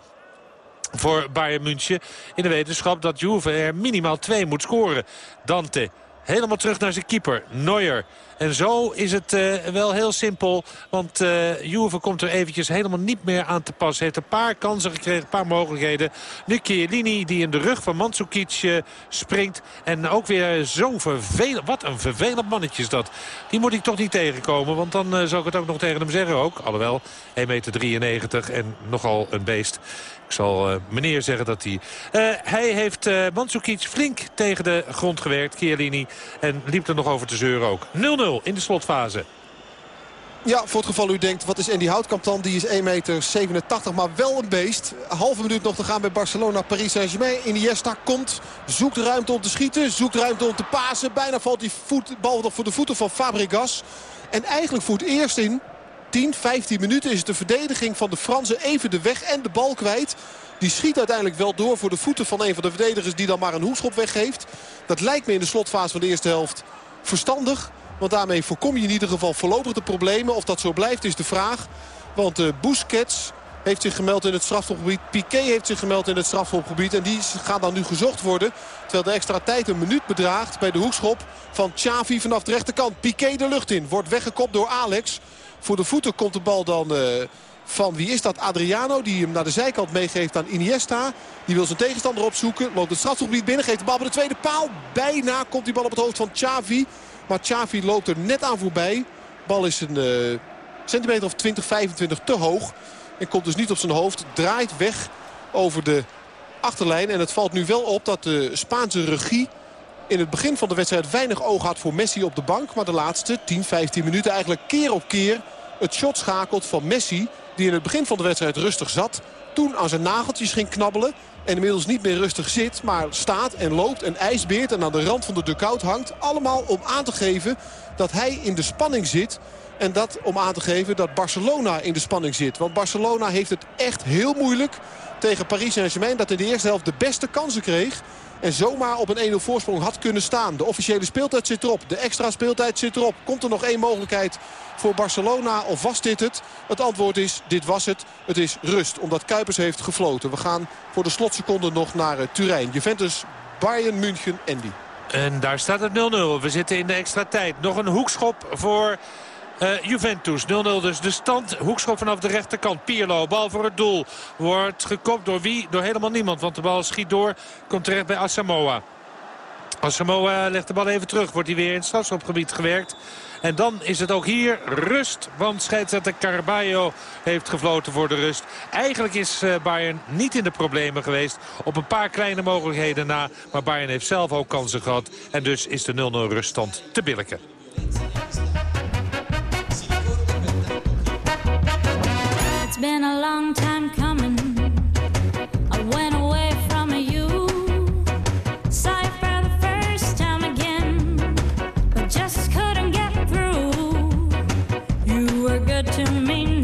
voor Bayern München. In de wetenschap dat Juve er minimaal twee moet scoren. Dante helemaal terug naar zijn keeper, Neuer. En zo is het uh, wel heel simpel. Want uh, Juve komt er eventjes helemaal niet meer aan te pas. Heeft een paar kansen gekregen, een paar mogelijkheden. Nu Chiellini die in de rug van Mandzukic uh, springt. En ook weer zo vervelend. Wat een vervelend mannetje is dat. Die moet ik toch niet tegenkomen. Want dan zou ik het ook nog tegen hem zeggen ook. Alhoewel, 1,93 meter en nogal een beest. Ik zal uh, meneer zeggen dat hij... Uh, hij heeft uh, Mandzukic flink tegen de grond gewerkt, Chiellini. En liep er nog over te zeuren ook. 0-0 in de slotfase. Ja, voor het geval u denkt, wat is Andy Houtkamp dan? Die is 1,87 meter, maar wel een beest. Halve minuut nog te gaan bij Barcelona, Paris Saint-Germain. Iniesta komt, zoekt ruimte om te schieten, zoekt ruimte om te pasen. Bijna valt die voet, bal nog voor de voeten van Fabregas. En eigenlijk voor het eerst in 10, 15 minuten is de verdediging van de Fransen even de weg en de bal kwijt. Die schiet uiteindelijk wel door voor de voeten van een van de verdedigers die dan maar een hoekschop weggeeft. Dat lijkt me in de slotfase van de eerste helft verstandig. Want daarmee voorkom je in ieder geval voorlopig de problemen. Of dat zo blijft is de vraag. Want uh, Busquets heeft zich gemeld in het strafschopgebied. Piqué heeft zich gemeld in het strafschopgebied. En die gaan dan nu gezocht worden. Terwijl de extra tijd een minuut bedraagt bij de hoekschop van Xavi vanaf de rechterkant. Piqué de lucht in. Wordt weggekopt door Alex. Voor de voeten komt de bal dan uh, van, wie is dat? Adriano, die hem naar de zijkant meegeeft aan Iniesta. Die wil zijn tegenstander opzoeken. Loopt het strafgebied binnen, geeft de bal bij de tweede paal. Bijna komt die bal op het hoofd van Xavi. Maar Xavi loopt er net aan voorbij. Bal is een uh, centimeter of 20, 25 te hoog. En komt dus niet op zijn hoofd. Draait weg over de achterlijn. En het valt nu wel op dat de Spaanse regie in het begin van de wedstrijd weinig oog had voor Messi op de bank. Maar de laatste 10, 15 minuten eigenlijk keer op keer het shot schakelt van Messi. Die in het begin van de wedstrijd rustig zat. Toen aan zijn nageltjes ging knabbelen. En inmiddels niet meer rustig zit, maar staat en loopt en ijsbeert en aan de rand van de dugout hangt. Allemaal om aan te geven dat hij in de spanning zit. En dat om aan te geven dat Barcelona in de spanning zit. Want Barcelona heeft het echt heel moeilijk tegen Paris Saint-Germain. Dat in de eerste helft de beste kansen kreeg. En zomaar op een 1-0 voorsprong had kunnen staan. De officiële speeltijd zit erop. De extra speeltijd zit erop. Komt er nog één mogelijkheid voor Barcelona of was dit het? Het antwoord is, dit was het. Het is rust, omdat Kuipers heeft gefloten. We gaan voor de slotseconde nog naar uh, Turijn. Juventus, Bayern, München, Andy. En daar staat het 0-0. We zitten in de extra tijd. Nog een hoekschop voor uh, Juventus. 0-0 dus de stand. Hoekschop vanaf de rechterkant. Pierlo, bal voor het doel. Wordt gekopt door wie? Door helemaal niemand. Want de bal schiet door. Komt terecht bij Asamoah. Asamoah legt de bal even terug. Wordt hij weer in het strafschopgebied gewerkt. En dan is het ook hier rust. Want scheidsrechter Carballo heeft gefloten voor de rust. Eigenlijk is uh, Bayern niet in de problemen geweest. Op een paar kleine mogelijkheden na. Maar Bayern heeft zelf ook kansen gehad. En dus is de 0-0 ruststand te billijken. Been a long time coming. I went away from you. Sorry for the first time again, but just couldn't get through. You were good to me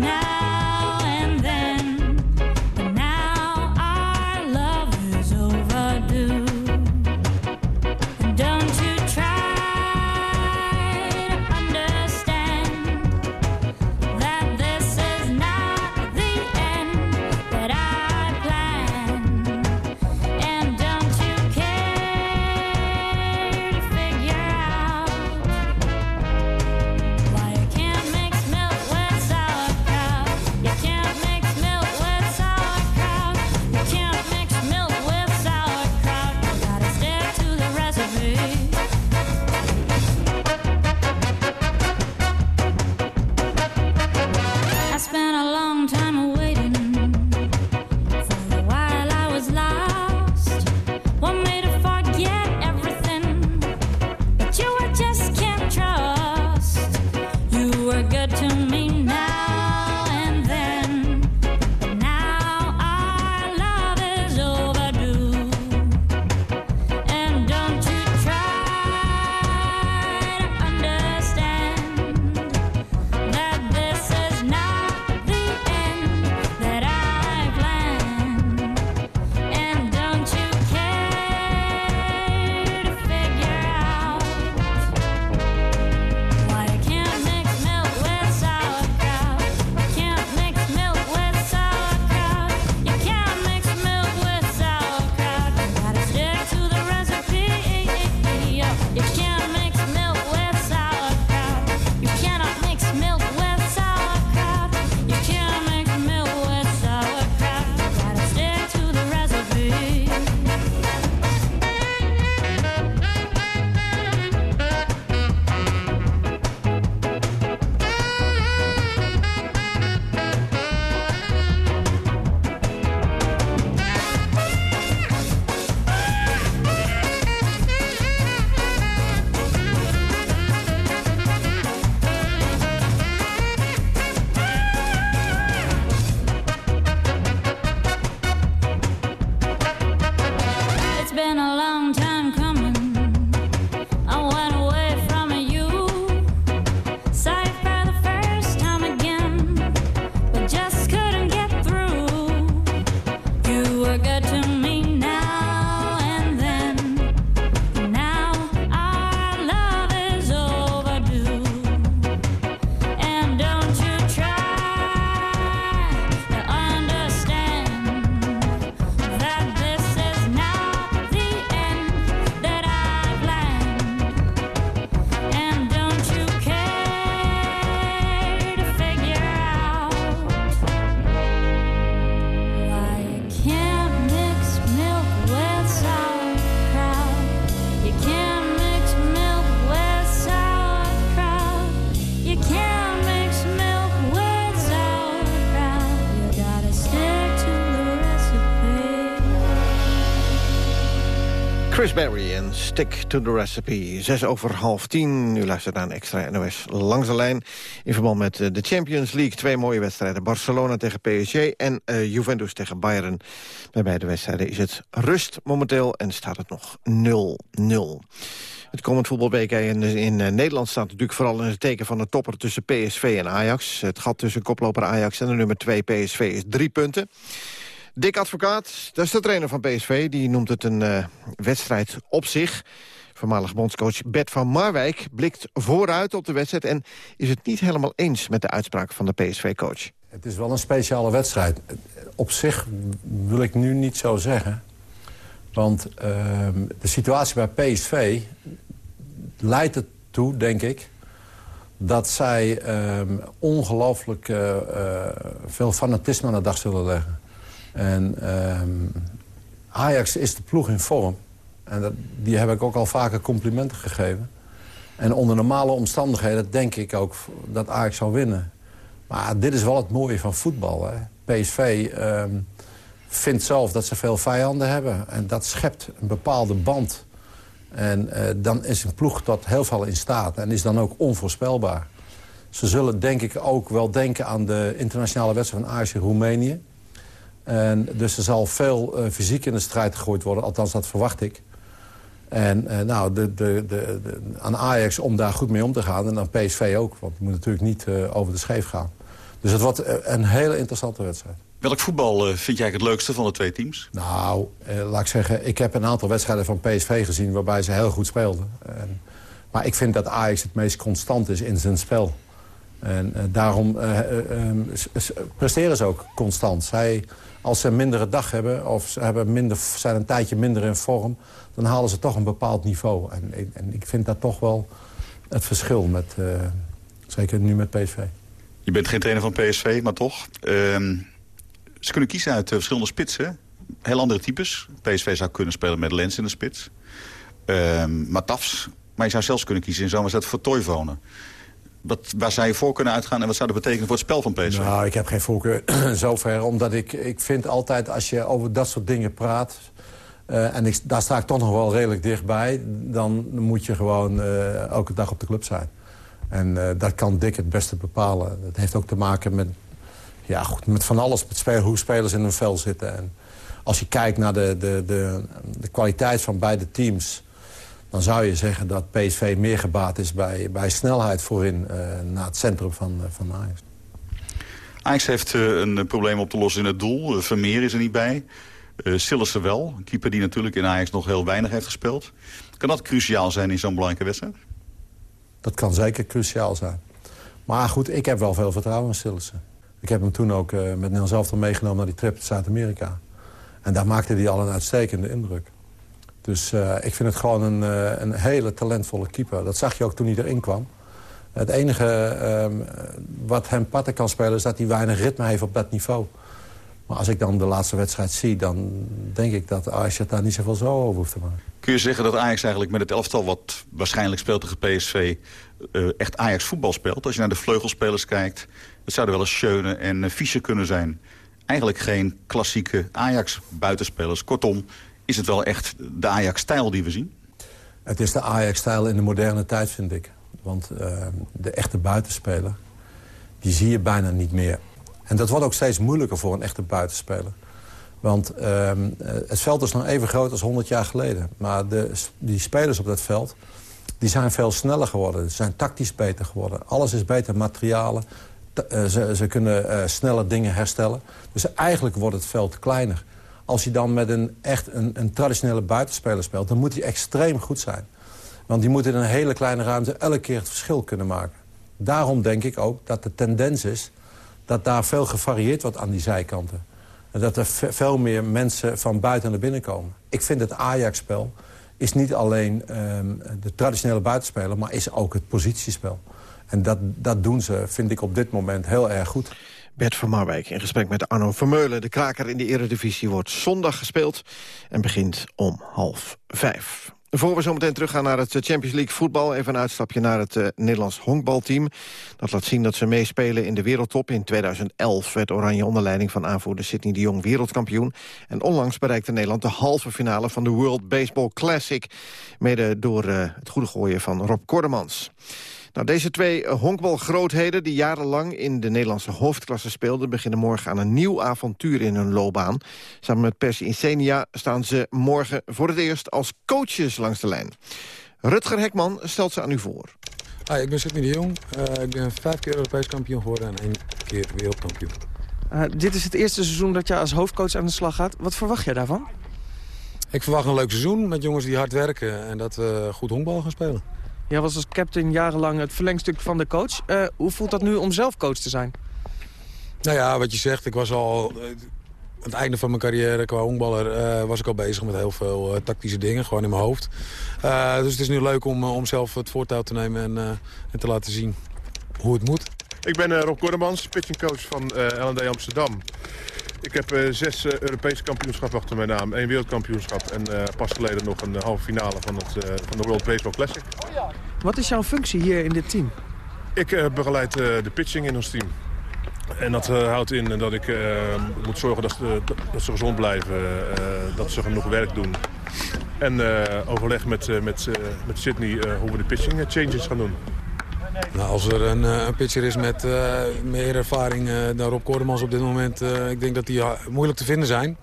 Berry en Stick to the Recipe. Zes over half tien. U luistert naar een extra NOS langs de lijn. In verband met eh, de Champions League. Twee mooie wedstrijden. Barcelona tegen PSG en uh, Juventus tegen Bayern. Bij beide wedstrijden is het rust momenteel en staat het nog 0-0. Het komend voetbal-WK in, in uh, Nederland staat natuurlijk vooral in het teken van de topper tussen PSV en Ajax. Het gat tussen koploper Ajax en de nummer 2 PSV is drie punten. Dick Advocaat, dat is de trainer van PSV. Die noemt het een uh, wedstrijd op zich. Voormalig bondscoach Bert van Marwijk blikt vooruit op de wedstrijd... en is het niet helemaal eens met de uitspraak van de PSV-coach. Het is wel een speciale wedstrijd. Op zich wil ik nu niet zo zeggen. Want uh, de situatie bij PSV leidt ertoe, denk ik... dat zij uh, ongelooflijk uh, veel fanatisme aan de dag zullen leggen. En um, Ajax is de ploeg in vorm. En dat, die heb ik ook al vaker complimenten gegeven. En onder normale omstandigheden denk ik ook dat Ajax zal winnen. Maar dit is wel het mooie van voetbal. Hè. PSV um, vindt zelf dat ze veel vijanden hebben. En dat schept een bepaalde band. En uh, dan is een ploeg tot heel veel in staat. En is dan ook onvoorspelbaar. Ze zullen denk ik ook wel denken aan de internationale wedstrijd van Ajax in Roemenië. En dus er zal veel uh, fysiek in de strijd gegooid worden. Althans, dat verwacht ik. En uh, nou, de, de, de, aan Ajax om daar goed mee om te gaan. En aan PSV ook. Want het moet natuurlijk niet uh, over de scheef gaan. Dus het wordt een hele interessante wedstrijd. Welk voetbal vind jij het leukste van de twee teams? Nou, laat ik zeggen, ik heb een aantal wedstrijden van PSV gezien... waarbij ze heel goed speelden. En, maar ik vind dat Ajax het meest constant is in zijn spel. En daarom presteren ze ook constant. Zij als ze een mindere dag hebben of ze hebben minder, zijn een tijdje minder in vorm... dan halen ze toch een bepaald niveau. En, en ik vind dat toch wel het verschil, met, uh, zeker nu met PSV. Je bent geen trainer van PSV, maar toch. Uh, ze kunnen kiezen uit uh, verschillende spitsen. Heel andere types. PSV zou kunnen spelen met Lens in de spits. Uh, Matafs. Maar je zou zelfs kunnen kiezen in wedstrijd voor Toivonen. Wat, waar je voor kunnen uitgaan en wat zou dat betekenen voor het spel van PSV? Nou, ik heb geen voorkeur zover. Omdat ik, ik vind altijd als je over dat soort dingen praat... Uh, en daar sta ik toch nog wel redelijk dichtbij... dan moet je gewoon uh, elke dag op de club zijn. En uh, dat kan Dick het beste bepalen. Dat heeft ook te maken met, ja, goed, met van alles. Met hoe spelers in een vel zitten. En als je kijkt naar de, de, de, de kwaliteit van beide teams dan zou je zeggen dat PSV meer gebaat is bij, bij snelheid voorin uh, naar het centrum van, uh, van Ajax. Ajax heeft uh, een probleem op te lossen in het doel. Vermeer is er niet bij. Uh, Sillissen wel, een keeper die natuurlijk in Ajax nog heel weinig heeft gespeeld. Kan dat cruciaal zijn in zo'n belangrijke wedstrijd? Dat kan zeker cruciaal zijn. Maar goed, ik heb wel veel vertrouwen in Sillissen. Ik heb hem toen ook met Nel zelf meegenomen naar die trip in Zuid-Amerika. En daar maakte hij al een uitstekende indruk. Dus uh, ik vind het gewoon een, uh, een hele talentvolle keeper. Dat zag je ook toen hij erin kwam. Het enige um, wat hem patten kan spelen is dat hij weinig ritme heeft op dat niveau. Maar als ik dan de laatste wedstrijd zie, dan denk ik dat Ajax het daar niet zoveel zo over hoeft te maken. Kun je zeggen dat Ajax eigenlijk met het elftal wat waarschijnlijk speelt tegen PSV... Uh, echt Ajax voetbal speelt? Als je naar de vleugelspelers kijkt, dat zouden wel eens Schöne en Fischer kunnen zijn. Eigenlijk geen klassieke Ajax buitenspelers. Kortom, is het wel echt de Ajax-stijl die we zien? Het is de Ajax-stijl in de moderne tijd, vind ik. Want uh, de echte buitenspeler, die zie je bijna niet meer. En dat wordt ook steeds moeilijker voor een echte buitenspeler. Want uh, het veld is nog even groot als 100 jaar geleden. Maar de, die spelers op dat veld die zijn veel sneller geworden. Ze zijn tactisch beter geworden. Alles is beter, materialen. Uh, ze, ze, kunnen sneller dingen herstellen. Dus eigenlijk wordt het veld kleiner. Als hij dan met een echt een, een traditionele buitenspeler speelt... dan moet hij extreem goed zijn. Want die moet in een hele kleine ruimte elke keer het verschil kunnen maken. Daarom denk ik ook dat de tendens is... dat daar veel gevarieerd wordt aan die zijkanten. En dat er veel meer mensen van buiten naar binnen komen. Ik vind het Ajax-spel is niet alleen um, de traditionele buitenspeler... maar is ook het positiespel. En dat, dat doen ze, vind ik op dit moment, heel erg goed. Bert van Marwijk in gesprek met Arno Vermeulen. De kraker in de eredivisie wordt zondag gespeeld en begint om half vijf. Voor we zo meteen teruggaan naar het Champions League voetbal... even een uitstapje naar het uh, Nederlands honkbalteam. Dat laat zien dat ze meespelen in de wereldtop. In 2011 werd Oranje onder leiding van aanvoerder Sidney de Jong wereldkampioen. En onlangs bereikte Nederland de halve finale van de World Baseball Classic. Mede door uh, het goede gooien van Rob Kordemans. Nou, deze twee honkbalgrootheden die jarenlang in de Nederlandse hoofdklasse speelden... beginnen morgen aan een nieuw avontuur in hun loopbaan. Samen met Percy Insenia staan ze morgen voor het eerst als coaches langs de lijn. Rutger Hekman stelt ze aan u voor. Hi, ik ben Sidney de Jong. Uh, ik ben vijf keer Europees kampioen geworden en één keer wereldkampioen. Uh, dit is het eerste seizoen dat je als hoofdcoach aan de slag gaat. Wat verwacht jij daarvan? Ik verwacht een leuk seizoen met jongens die hard werken en dat we goed honkbal gaan spelen. Jij was als captain jarenlang het verlengstuk van de coach. Uh, hoe voelt dat nu om zelf coach te zijn? Nou ja, wat je zegt, ik was al... Uh, aan het einde van mijn carrière qua honkballer uh, was ik al bezig met heel veel tactische dingen. Gewoon in mijn hoofd. dus het is nu leuk om, om zelf het voortouw te nemen en, en te laten zien hoe het moet. Ik ben Rob Kordemans, pitchingcoach van LND Amsterdam. Ik heb uh, zes Europese kampioenschappen achter mijn naam. één wereldkampioenschap en pas geleden nog een halve finale van, het, van de World Baseball Classic. Wat is jouw functie hier in dit team? Ik begeleid de pitching in ons team. En dat houdt in dat ik moet zorgen dat, dat, ze gezond blijven, dat ze genoeg werk doen. En overleg met, met, met Sydney hoe we de pitching changes gaan doen. Nou, als er een, een pitcher is met uh, meer ervaring uh, dan Rob Kordemans op dit moment... Uh, ik denk dat die moeilijk te vinden zijn.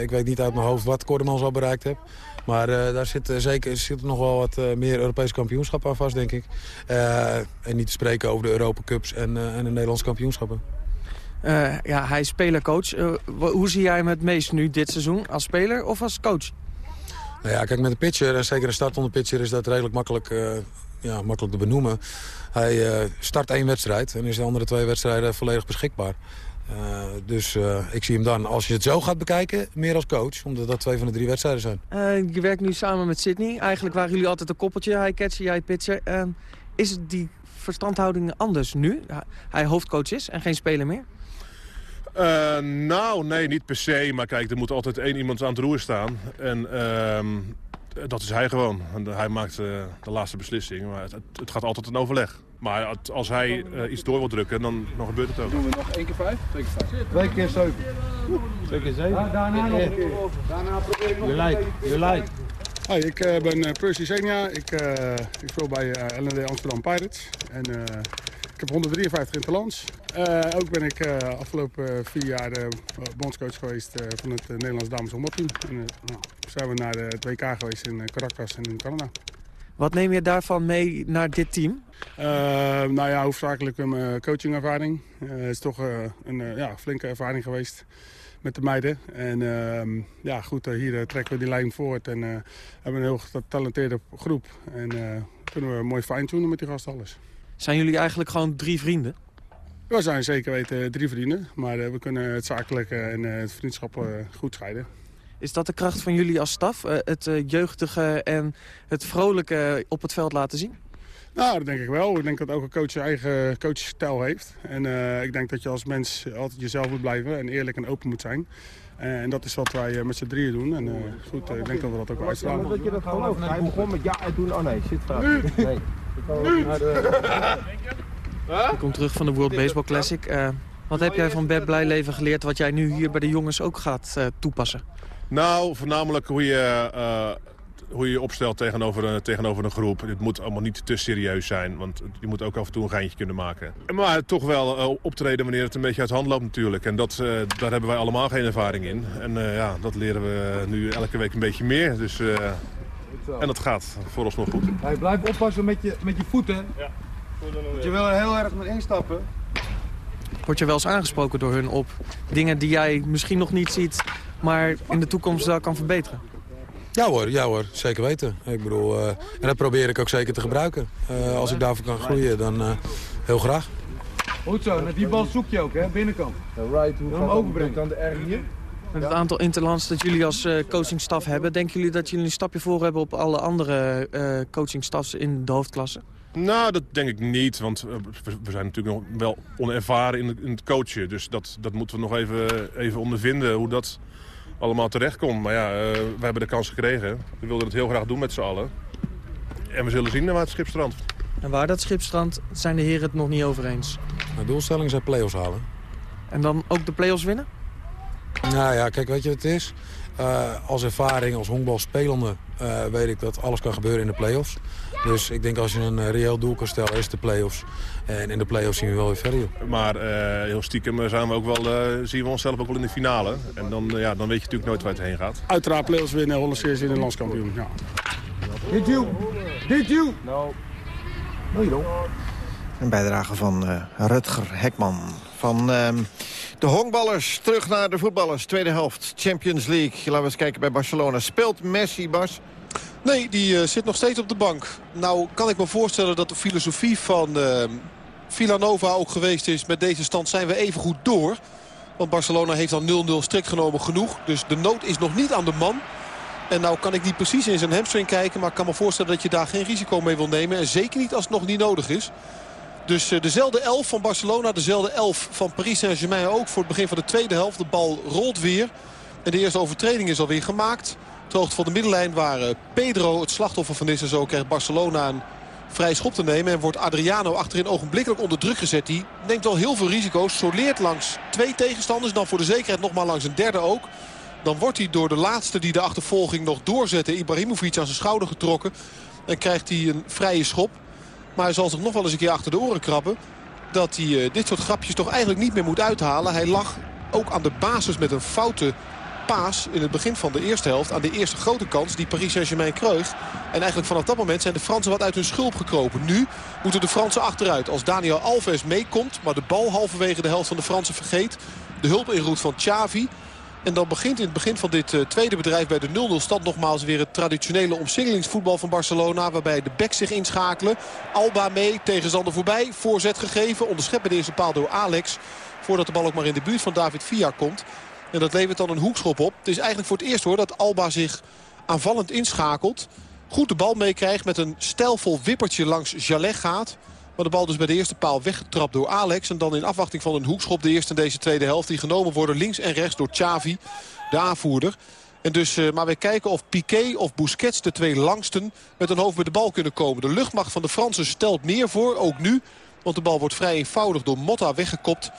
ik weet niet uit mijn hoofd wat Kordemans al bereikt heeft. Maar daar zit zeker zit nog wel wat meer Europese kampioenschap aan vast, denk ik. en niet te spreken over de Europa Cups en, en de Nederlandse kampioenschappen. ja, hij is spelercoach. hoe zie jij hem het meest nu dit seizoen? Als speler of als coach? Nou ja, kijk, met een pitcher, en zeker een startende pitcher... is dat redelijk makkelijk ja, makkelijk te benoemen. Hij uh, start één wedstrijd en is de andere twee wedstrijden volledig beschikbaar. Uh, dus uh, ik zie hem dan, als je het zo gaat bekijken, meer als coach. Omdat dat twee van de drie wedstrijden zijn. je werkt nu samen met Sydney. Eigenlijk waren jullie altijd een koppeltje. Hij catcher, jij pitcher. is die verstandhouding anders nu? Hij hoofdcoach is en geen speler meer? nou, nee, niet per se. Maar kijk, er moet altijd één iemand aan het roer staan. En ehm, dat is hij gewoon. Hij maakt uh, de laatste beslissing. Maar het, het, gaat altijd een overleg. Maar het, als hij uh, iets door wil drukken, dan, dan gebeurt het ook. Doen we nog één keer vijf? Twee keer vijf. Twee keer zeven. Twee keer zeven? Ja, daarna nog een keer. Daarna probeer ik nog Je lijkt, je lijkt. Hi, ik uh, ben Percy Senia. Ik, ik speel bij LND Amsterdam Pirates. En heb 153 interlands. Uh, ook ben ik uh, afgelopen vier jaar uh, bondscoach geweest van het Nederlands dames honkbalteam. En nou, zijn we naar het WK geweest in Caracas en in Canada. Wat neem je daarvan mee naar dit team? nou ja, hoofdzakelijk mijn coachingervaring. het is toch een ja, flinke ervaring geweest met de meiden. En ehm, ja, goed, hier trekken we die lijn voort en hebben een heel getalenteerde groep. En kunnen we mooi fine-tunen met die gasten alles. Zijn jullie eigenlijk gewoon drie vrienden? We zijn zeker weten drie vrienden. Maar uh, we kunnen het zakelijke en uh, het vriendschap goed scheiden. Is dat de kracht van jullie als staf? het jeugdige en het vrolijke op het veld laten zien? Nou, dat denk ik wel. Ik denk dat elke coach zijn eigen coachstijl heeft. En ik denk dat je als mens altijd jezelf moet blijven en eerlijk en open moet zijn. En dat is wat wij met z'n drieën doen. En goed, ik denk dat we dat ook wel uitstralen. Dat je dat gelooft. Hij begon met ja en toen, oh nee, zit graag. Nee. Ik kom terug van de World Baseball Classic. Uh, wat heb jij van Bert Blijleven geleerd wat jij nu hier bij de jongens ook gaat uh, toepassen? Nou, voornamelijk hoe je, uh, hoe je je opstelt tegenover een, tegenover een groep. Het moet allemaal niet te serieus zijn, want je moet ook af en toe een geintje kunnen maken. Maar toch wel optreden wanneer het een beetje uit hand loopt natuurlijk. En dat, daar hebben wij allemaal geen ervaring in. En ja, dat leren we nu elke week een beetje meer. Dus en dat gaat voor ons nog goed. Hey, blijf oppassen met je, met je voeten. Ja. Want je wil er heel erg met instappen. Word je wel eens aangesproken door hun op dingen die jij misschien nog niet ziet... maar in de toekomst wel kan verbeteren? Ja hoor, ja hoor, zeker weten. Ik bedoel, uh, en dat probeer ik ook zeker te gebruiken. Uh, als ik daarvoor kan groeien, dan uh, heel graag. Goed zo, naar die bal zoek je ook, hè, binnenkant. Right, hoe hem overbrengen? Kan de erg hier? Met het aantal interlands dat jullie als uh, coachingstaf hebben... denken jullie dat jullie een stapje voor hebben op alle andere uh, coachingstafs in de hoofdklasse? Nou, dat denk ik niet, want we zijn natuurlijk nog wel onervaren in het coachen. Dus dat, dat moeten we nog even, even ondervinden hoe dat, allemaal terecht komt. Maar ja, eh, we hebben de kans gekregen. We wilden het heel graag doen met z'n allen. En we zullen zien waar het schip strandt. En waar dat schip strandt, zijn de heren het nog niet over eens. De doelstelling zijn play-offs halen. En dan ook de play-offs winnen? Nou ja, kijk, weet je wat het is? Eh, als ervaring, als honkbalspelende, eh weet ik dat alles kan gebeuren in de play-offs. Dus ik denk als je een reëel doel kan stellen, is de play-offs. En in de play-offs zien we wel weer verder. Maar eh, heel stiekem zijn we ook wel, eh, zien we onszelf ook wel in de finale. En dan, eh, ja, dan weet je natuurlijk nooit waar het heen gaat. Uiteraard play-offs winnen, Holland Series in de landskampioen. Ja. Did you? Did you? No. No, you don't. Een bijdrage van eh, Rutger Hekman. Van ehm, de honkballers terug naar de voetballers. Tweede helft, Champions League. Laten we eens kijken bij Barcelona. Speelt Messi, Bas? Nee, die eh, zit nog steeds op de bank. Nou kan ik me voorstellen dat de filosofie van uh, Villanova ook geweest is... met deze stand zijn we even goed door. Want Barcelona heeft dan 0-0 strikt genomen genoeg. Dus de nood is nog niet aan de man. En nou kan ik niet precies in zijn hamstring kijken... maar ik kan me voorstellen dat je daar geen risico mee wil nemen. En zeker niet als het nog niet nodig is. Dus uh, dezelfde elf van Barcelona, dezelfde elf van Paris Saint-Germain ook... voor het begin van de tweede helft. De bal rolt weer. En de eerste overtreding is alweer gemaakt. Het hoogte van de middenlijn waar uh, Pedro het slachtoffer van is. En zo krijgt Barcelona een vrij schop te nemen. En wordt Adriano achterin ogenblikkelijk onder druk gezet. Die neemt wel heel veel risico's. Soleert langs twee tegenstanders. Dan voor de zekerheid nog maar langs een derde ook. Dan wordt hij door de laatste die de achtervolging nog doorzette... Ibrahimovic aan zijn schouder getrokken. En krijgt hij een vrije schop. Maar hij zal zich nog wel eens een keer achter de oren krabben. Dat hij uh, dit soort grapjes toch eigenlijk niet meer moet uithalen. Hij lag ook aan de basis met een foute in het begin van de eerste helft. Aan de eerste grote kans die Paris Saint-Germain kreeg. En eigenlijk vanaf dat moment zijn de Fransen wat uit hun schulp gekropen. Nu moeten de Fransen achteruit. Als Daniel Alves meekomt, maar de bal halverwege de helft van de Fransen vergeet. De hulp inroet van Xavi. En dan begint in het begin van dit uh, tweede bedrijf bij de 0-0 stand nogmaals weer het traditionele omsingelingsvoetbal van Barcelona. Waarbij de backs zich inschakelen. Alba mee, tegenstander voorbij. Voorzet gegeven, onderschept bij de eerste paal door Alex. Voordat de bal ook maar in de buurt van David Villa komt. En dat levert dan een hoekschop op. Het is eigenlijk voor het eerst hoor dat Alba zich aanvallend inschakelt. Goed de bal meekrijgt met een stijlvol wippertje langs Jaleg gaat. Maar de bal dus bij de eerste paal weggetrapt door Alex. En dan in afwachting van een hoekschop de eerste in deze tweede helft. Die genomen worden links en rechts door Xavi, de aanvoerder. En dus uh, maar we kijken of Piqué of Busquets, de twee langsten, met een hoofd bij de bal kunnen komen. De luchtmacht van de Fransen stelt meer voor, ook nu. Want de bal wordt vrij eenvoudig door Motta weggekopt.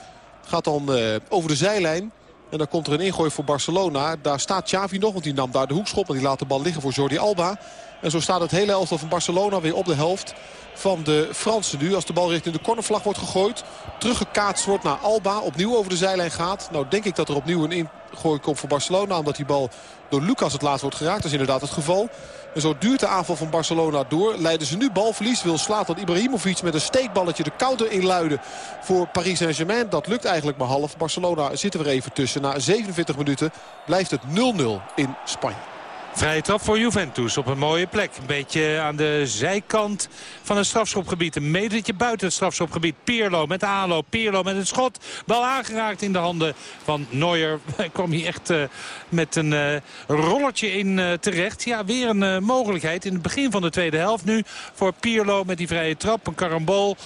Gaat dan uh, over de zijlijn. En dan komt er een ingooi voor Barcelona. Daar staat Xavi nog, want die nam daar de hoekschop. En die laat de bal liggen voor Jordi Alba. En zo staat het hele elftal van Barcelona weer op de helft van de Fransen nu. Als de bal richting de cornervlag wordt gegooid. Teruggekaatst wordt naar Alba. Opnieuw over de zijlijn gaat. Nou denk ik dat er opnieuw een ingooi komt voor Barcelona. Omdat die bal door Lucas het laatst wordt geraakt. Dat is inderdaad het geval. En zo duurt de aanval van Barcelona door. Leiden ze nu balverlies. Wil slaat dan Ibrahimovic met een steekballetje de counter inluiden voor Paris Saint-Germain. Dat lukt eigenlijk maar half. Barcelona zit er even tussen. Na 47 minuten blijft het 0-0 in Spanje. Vrije trap voor Juventus op een mooie plek. Een beetje aan de zijkant van het strafschopgebied. Een metertje buiten het strafschopgebied. Pierlo met aanloop. Pierlo met het schot. Bal aangeraakt in de handen van Neuer. Hij kwam hier echt uh, met een uh, rollertje in uh, terecht. Ja, weer een mogelijkheid in het begin van de tweede helft. Nu voor Pierlo met die vrije trap. Een karambol.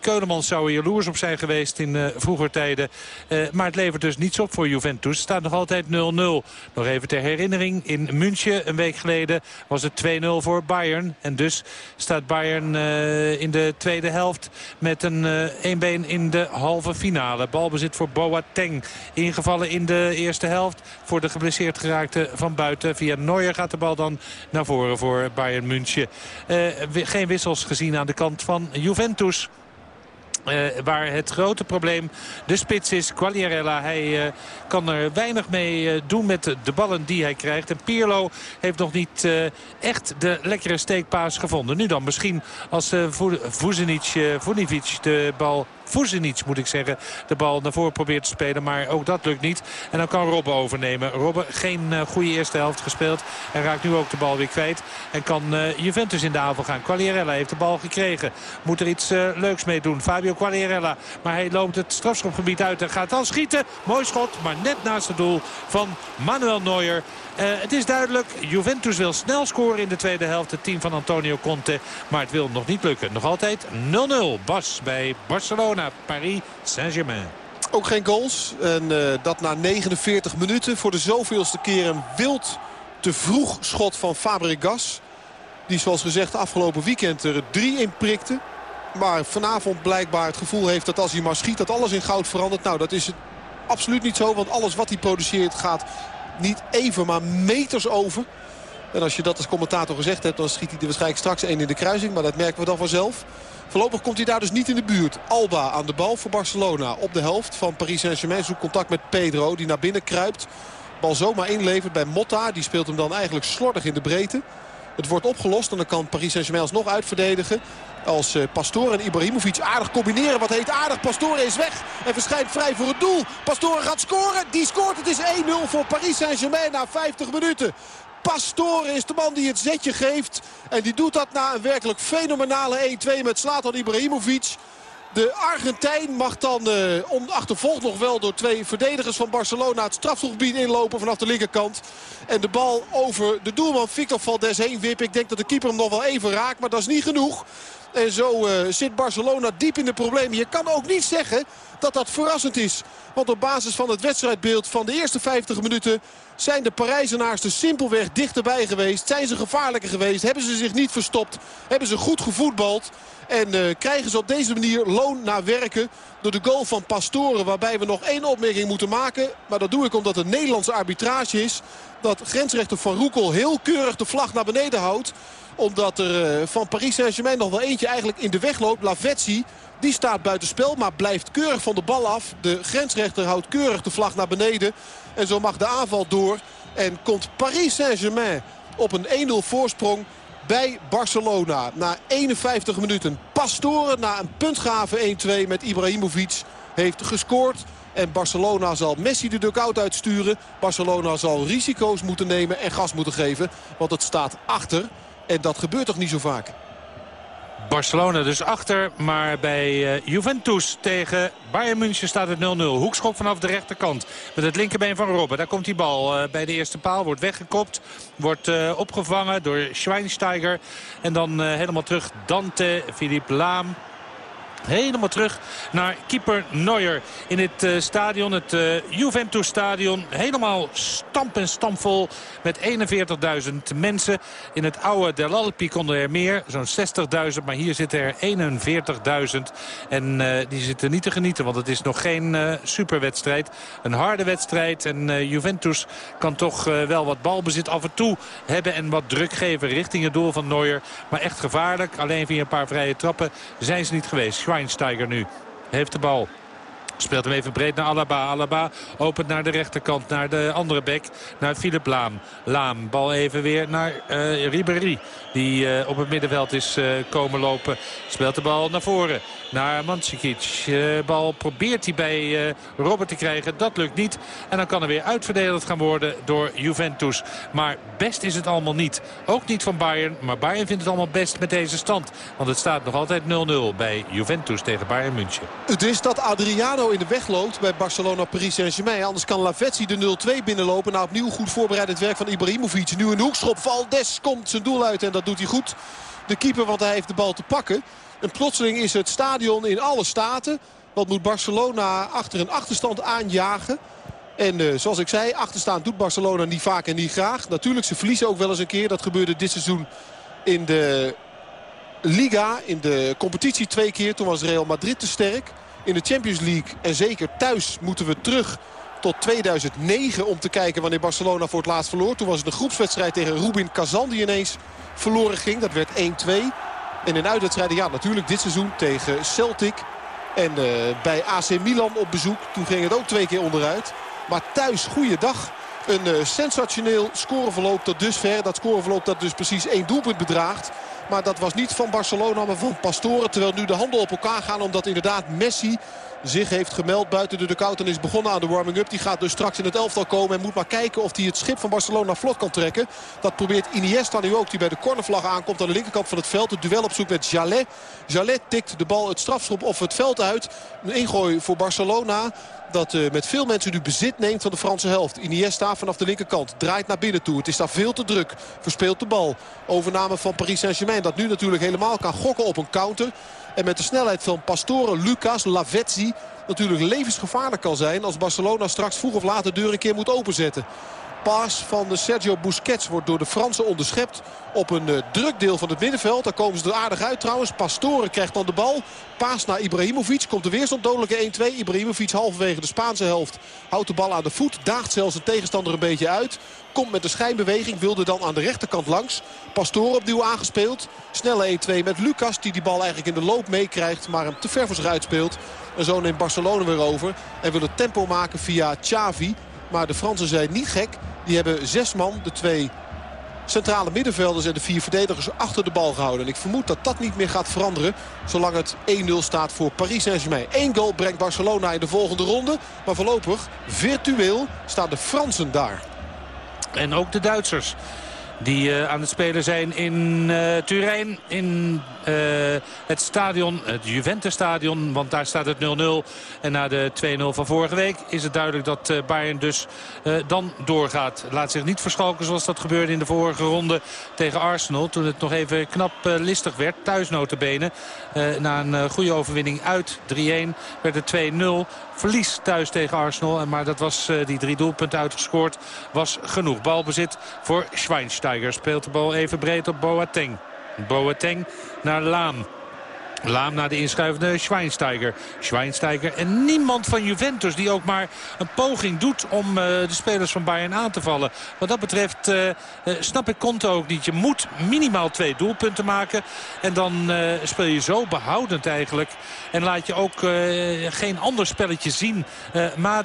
Keulemans zou er jaloers op zijn geweest in vroeger tijden. maar het levert dus niets op voor Juventus. Het staat nog altijd 0-0. Nog even ter herinnering in München een week geleden was het 2-0 voor Bayern. En dus staat Bayern uh, in de tweede helft met een uh, één been in de halve finale. Balbezit voor Boateng. Ingevallen in de eerste helft voor de geblesseerd geraakte van buiten. Via Neuer gaat de bal dan naar voren voor Bayern München. Uh, geen wissels gezien aan de kant van Juventus. Uh, waar het grote probleem de spits is. Quagliarella, hij uh, kan er weinig mee uh, doen met de ballen die hij krijgt. En Pirlo heeft nog niet echt de lekkere steekpaas gevonden. Nu dan misschien als Vuzinic, Vunivic de bal Vuzinic moet ik zeggen. De bal naar voren probeert te spelen. Maar ook dat lukt niet. En dan kan Robben overnemen. Robben geen uh, goede eerste helft gespeeld. En raakt nu ook de bal weer kwijt. En kan uh, Juventus in de aanval gaan. Quagliarella heeft de bal gekregen. Moet er iets uh, leuks mee doen. Fabio Quagliarella. Maar hij loopt het strafschopgebied uit en gaat dan schieten. Mooi schot. Maar net naast het doel van Manuel Neuer. Uh, het is duidelijk, Juventus wil snel scoren in de tweede helft. Het team van Antonio Conte. Maar het wil nog niet lukken. Nog altijd 0-0. Bas bij Barcelona, Paris Saint-Germain. Ook geen goals. En uh, dat na 49 minuten. Voor de zoveelste keer een wild te vroeg schot van Fabregas. Die zoals gezegd afgelopen weekend er drie in prikte. Maar vanavond blijkbaar het gevoel heeft dat als hij maar schiet... dat alles in goud verandert. Nou, dat is het absoluut niet zo. Want alles wat hij produceert gaat niet even, maar meters over. En als je dat als commentator gezegd hebt... dan schiet hij er waarschijnlijk straks één in de kruising. Maar dat merken we dan vanzelf. Voorlopig komt hij daar dus niet in de buurt. Alba aan de bal voor Barcelona. Op de helft van Paris Saint-Germain zoekt contact met Pedro. Die naar binnen kruipt. Bal zomaar inlevert bij Motta. Die speelt hem dan eigenlijk slordig in de breedte. Het wordt opgelost en dan kan Paris Saint-Germain alsnog uitverdedigen. Als uh, Pastoor en Ibrahimovic aardig combineren. Wat heet aardig. Pastoor is weg en verschijnt vrij voor het doel. Pastoor gaat scoren. Die scoort. Het is 1-0 voor Paris Saint-Germain na 50 minuten. Pastore is de man die het zetje geeft. En die doet dat na een werkelijk fenomenale 1-2 met Zlatan Ibrahimovic. De Argentijn mag dan uh, achtervolgd nog wel door twee verdedigers van Barcelona het strafgebied inlopen vanaf de linkerkant. En de bal over de doelman Victor Valdes heen wip. Ik denk dat de keeper hem nog wel even raakt, maar dat is niet genoeg. En zo uh, zit Barcelona diep in de problemen. Je kan ook niet zeggen dat dat verrassend is. Want op basis van het wedstrijdbeeld van de eerste 50 minuten... zijn de Parijzenaars er simpelweg dichterbij geweest. Zijn ze gevaarlijker geweest. Hebben ze zich niet verstopt. Hebben ze goed gevoetbald. En uh, krijgen ze op deze manier loon naar werken door de goal van Pastoren. Waarbij we nog één opmerking moeten maken. Maar dat doe ik omdat het Nederlandse arbitrage is. Dat grensrechter Van Roekel heel keurig de vlag naar beneden houdt omdat er uh, van Paris Saint-Germain nog wel eentje eigenlijk in de weg loopt. Lavezzi, die staat buitenspel, maar blijft keurig van de bal af. De grensrechter houdt keurig de vlag naar beneden. En zo mag de aanval door. En komt Paris Saint-Germain op een 1-0 voorsprong bij Barcelona. Na 51 minuten Pastoren na een puntgave 1-2 met Ibrahimovic heeft gescoord. En Barcelona zal Messi de dugout uitsturen. Barcelona zal risico's moeten nemen en gas moeten geven. Want het staat achter. En dat gebeurt toch niet zo vaak? Barcelona dus achter, maar bij uh, Juventus tegen Bayern München staat het 0-0. Hoekschop vanaf de rechterkant met het linkerbeen van Robben. Daar komt die bal uh, bij de eerste paal, wordt weggekopt. Wordt uh, opgevangen door Schweinsteiger. En dan helemaal terug Dante, Philippe Laam. Helemaal terug naar keeper Neuer in het uh, stadion, het uh, Juventus stadion. Helemaal stamp en stampvol met 41.000 mensen. In het oude Del Alpi konden er meer, zo'n 60.000. Maar hier zitten er 41.000. En uh, die zitten niet te genieten, want het is nog geen superwedstrijd. Een harde wedstrijd en Juventus kan toch wel wat balbezit af en toe hebben. En wat druk geven richting het doel van Neuer. Maar echt gevaarlijk, alleen via een paar vrije trappen zijn ze niet geweest. Schweinsteiger nu heeft de bal. Speelt hem even breed naar Alaba. Alaba opent naar de rechterkant, naar de andere bek. Naar Philip Laam. Laam, bal even weer naar uh, Ribéry. Die uh, op het middenveld is uh, komen lopen. Speelt de bal naar voren. Naar Mandzukic. Bal probeert hij bij Robert te krijgen. Dat lukt niet. En dan kan er weer uitverdeeld gaan worden door Juventus. Maar best is het allemaal niet. Ook niet van Bayern. Maar Bayern vindt het allemaal best met deze stand. Want het staat nog altijd 0-0 bij Juventus tegen Bayern München. Het is dat Adriano in de weg loopt bij Barcelona Paris Saint-Germain. Anders kan Lavezzi de 0-2 binnenlopen. Nou opnieuw goed voorbereid het werk van Ibrahimovic. Nu een hoekschop. Valdes komt zijn doel uit en dat doet hij goed. De keeper, want hij heeft de bal te pakken. En plotseling is het stadion in alle staten. Wat moet Barcelona achter een achterstand aanjagen. En uh, zoals ik zei, achterstaan doet Barcelona niet vaak en niet graag. Natuurlijk, ze verliezen ook wel eens een keer. Dat gebeurde dit seizoen in de Liga, in de competitie twee keer. Toen was Real Madrid te sterk in de Champions League. En zeker thuis moeten we terug tot 2009 om te kijken wanneer Barcelona voor het laatst verloor. Toen was het een groepswedstrijd tegen Rubin Kazan die ineens verloren ging. Dat werd 1-2. En in uitwedstrijden, ja natuurlijk dit seizoen tegen Celtic. En uh, bij AC Milan op bezoek. Toen ging het ook twee keer onderuit. Maar thuis, goede dag. Een uh, sensationeel scoreverloop tot dusver. Dat scoreverloop dat dus precies één doelpunt bedraagt. Maar dat was niet van Barcelona, maar van Pastoren. Terwijl nu de handen op elkaar gaan. Omdat inderdaad Messi zich heeft gemeld buiten de dugout en is begonnen aan de warming-up. Die gaat dus straks in het elftal komen en moet maar kijken of hij het schip van Barcelona vlot kan trekken. Dat probeert Iniesta nu ook, die bij de cornervlag aankomt aan de linkerkant van het veld. Het duel op zoek met Jalet. Jalet tikt de bal het strafschop of het veld uit. Een ingooi voor Barcelona dat uh, met veel mensen nu bezit neemt van de Franse helft. Iniesta vanaf de linkerkant draait naar binnen toe. Het is daar veel te druk. Verspeelt de bal. Overname van Paris Saint-Germain. Dat nu natuurlijk helemaal kan gokken op een counter. En met de snelheid van Pastore, Lucas, Lavezzi natuurlijk levensgevaarlijk kan zijn... als Barcelona straks vroeg of laat de deur een keer moet openzetten. Paas van de Sergio Busquets wordt door de Fransen onderschept op een uh, druk deel van het middenveld. Daar komen ze er aardig uit trouwens. Pastore krijgt dan de bal. Paas naar Ibrahimovic. Komt de weerstand dodelijke 1-2. Ibrahimovic halverwege de Spaanse helft. Houdt de bal aan de voet. Daagt zelfs een tegenstander een beetje uit. Komt met de schijnbeweging. Wilde dan aan de rechterkant langs. Pastore opnieuw aangespeeld. Snelle 1-2 met Lucas. Die die bal eigenlijk in de loop meekrijgt. Maar hem te ver voor zich uitspeelt. En zo neemt Barcelona weer over. En wil het tempo maken via Xavi. Maar de Fransen zijn niet gek. Die hebben zes man, de twee centrale middenvelders en de vier verdedigers achter de bal gehouden. En ik vermoed dat dat niet meer gaat veranderen zolang het 1-0 staat voor Paris Saint-Germain. Eén goal brengt Barcelona in de volgende ronde. Maar voorlopig, virtueel, staan de Fransen daar. En ook de Duitsers. Die uh, aan het spelen zijn in uh, Turijn. In uh, het stadion, het Juventus-stadion. Want daar staat het 0-0. En na de 2-0 van vorige week is het duidelijk dat Bayern dus dan doorgaat. Laat zich niet verschalken zoals dat gebeurde in de vorige ronde tegen Arsenal. Toen het nog even knap listig werd. Thuis notabene. na een goede overwinning uit 3-1 werd het 2-0 verlies thuis tegen Arsenal. Maar dat was uh, die drie doelpunten uitgescoord. Was genoeg. Balbezit voor Schweinsteiger. Speelt de bal even breed op Boateng. Boateng naar Laam. Laam naar de inschuivende Schweinsteiger. Schweinsteiger en niemand van Juventus die ook maar een poging doet om uh, de spelers van Bayern aan te vallen. Wat dat betreft uh, uh, snap ik Conte ook niet. Je moet minimaal twee doelpunten maken. En dan speel je zo behoudend eigenlijk. En laat je ook geen ander spelletje zien. maar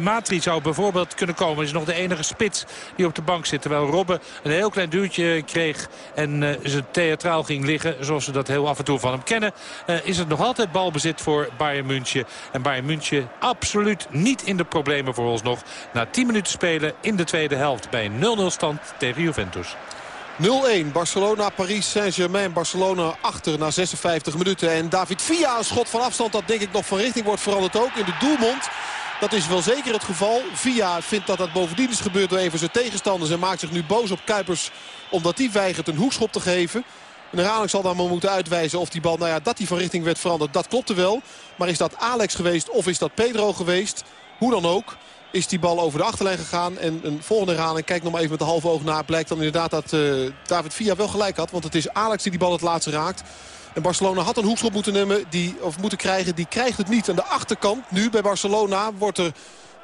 Matri zou bijvoorbeeld kunnen komen. is nog de enige spits die op de bank zit. Terwijl Robben een heel klein duwtje kreeg en uh, zijn theatraal ging liggen. Zoals we dat heel af en toe van hem kennen. Uh, is het nog altijd balbezit voor Bayern München. En Bayern München absoluut niet in de problemen voor ons nog. Na 10 minuten spelen in de tweede helft bij een 0-0 stand tegen Juventus. 0-1 Barcelona, Paris Saint-Germain. Barcelona achter na 56 minuten. En David Villa een schot van afstand dat denk ik nog van richting wordt veranderd ook. In de doelmond. Dat is wel zeker het geval. Via vindt dat dat bovendien is gebeurd door even zijn tegenstanders. En maakt zich nu boos op Kuipers omdat hij weigert een hoekschop te geven. En herhaling zal dan maar moeten uitwijzen of die bal, nou ja, dat die van richting werd veranderd. Dat klopte wel. Maar is dat Alex geweest of is dat Pedro geweest? Hoe dan ook is die bal over de achterlijn gegaan. En een volgende herhaling, kijk nog maar even met de halve oog naar. Blijkt dan inderdaad dat uh, David Villa wel gelijk had. Want het is Alex die die bal het laatste raakt. En Barcelona had een hoekschop moeten nemen, die, of moeten krijgen. Die krijgt het niet. Aan de achterkant, nu bij Barcelona, wordt er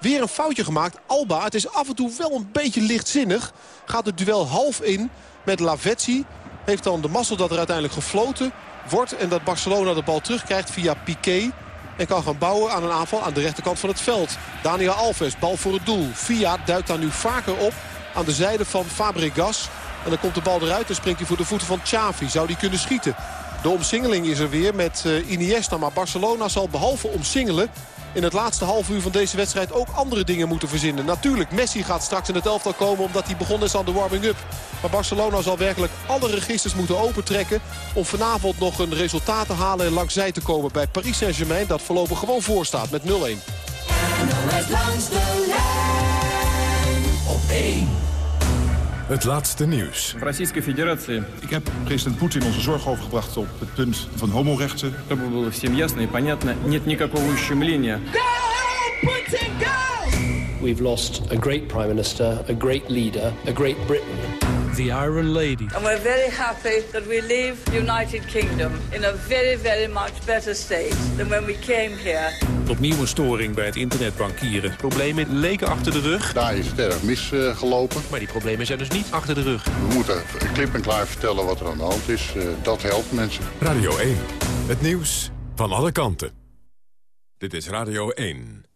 weer een foutje gemaakt. Alba, het is af en toe wel een beetje lichtzinnig. Gaat het duel half in met Lavezzi. Heeft dan de mazzel dat er uiteindelijk gefloten wordt. En dat Barcelona de bal terugkrijgt via Piqué. En kan gaan bouwen aan een aanval aan de rechterkant van het veld. Daniel Alves, bal voor het doel. Via duikt daar nu vaker op aan de zijde van Fabregas. En dan komt de bal eruit en springt hij voor de voeten van Xavi. Zou die kunnen schieten? De omsingeling is er weer met uh, Iniesta. Maar Barcelona zal behalve omsingelen in het laatste half uur van deze wedstrijd ook andere dingen moeten verzinnen. Natuurlijk, Messi gaat straks in het elftal komen omdat hij begonnen is aan de warming-up. Maar Barcelona zal werkelijk alle registers moeten opentrekken... om vanavond nog een resultaat te halen en langs zij te komen bij Paris Saint-Germain... dat voorlopig gewoon voorstaat met 0-1. langs de lijn op 1. Het laatste nieuws. Российской Federatie. Ik heb president Poetin onze zorg overgebracht op het punt van homorechten. Чтобы было всем ясно и понятно, нет никакого ущемления. We've lost a great prime minister, a great leader, a great Britain. The Iron Lady. And we're very happy that we leave the United Kingdom in a very, very much better state than when we came here. Opnieuw een storing bij het internetbankieren. Problemen leken achter de rug. Daar is het erg misgelopen. Maar die problemen zijn dus niet achter de rug. We moeten klip en klaar vertellen wat er aan de hand is. Dat helpt mensen. Radio 1. Het nieuws van alle kanten. Dit is Radio 1.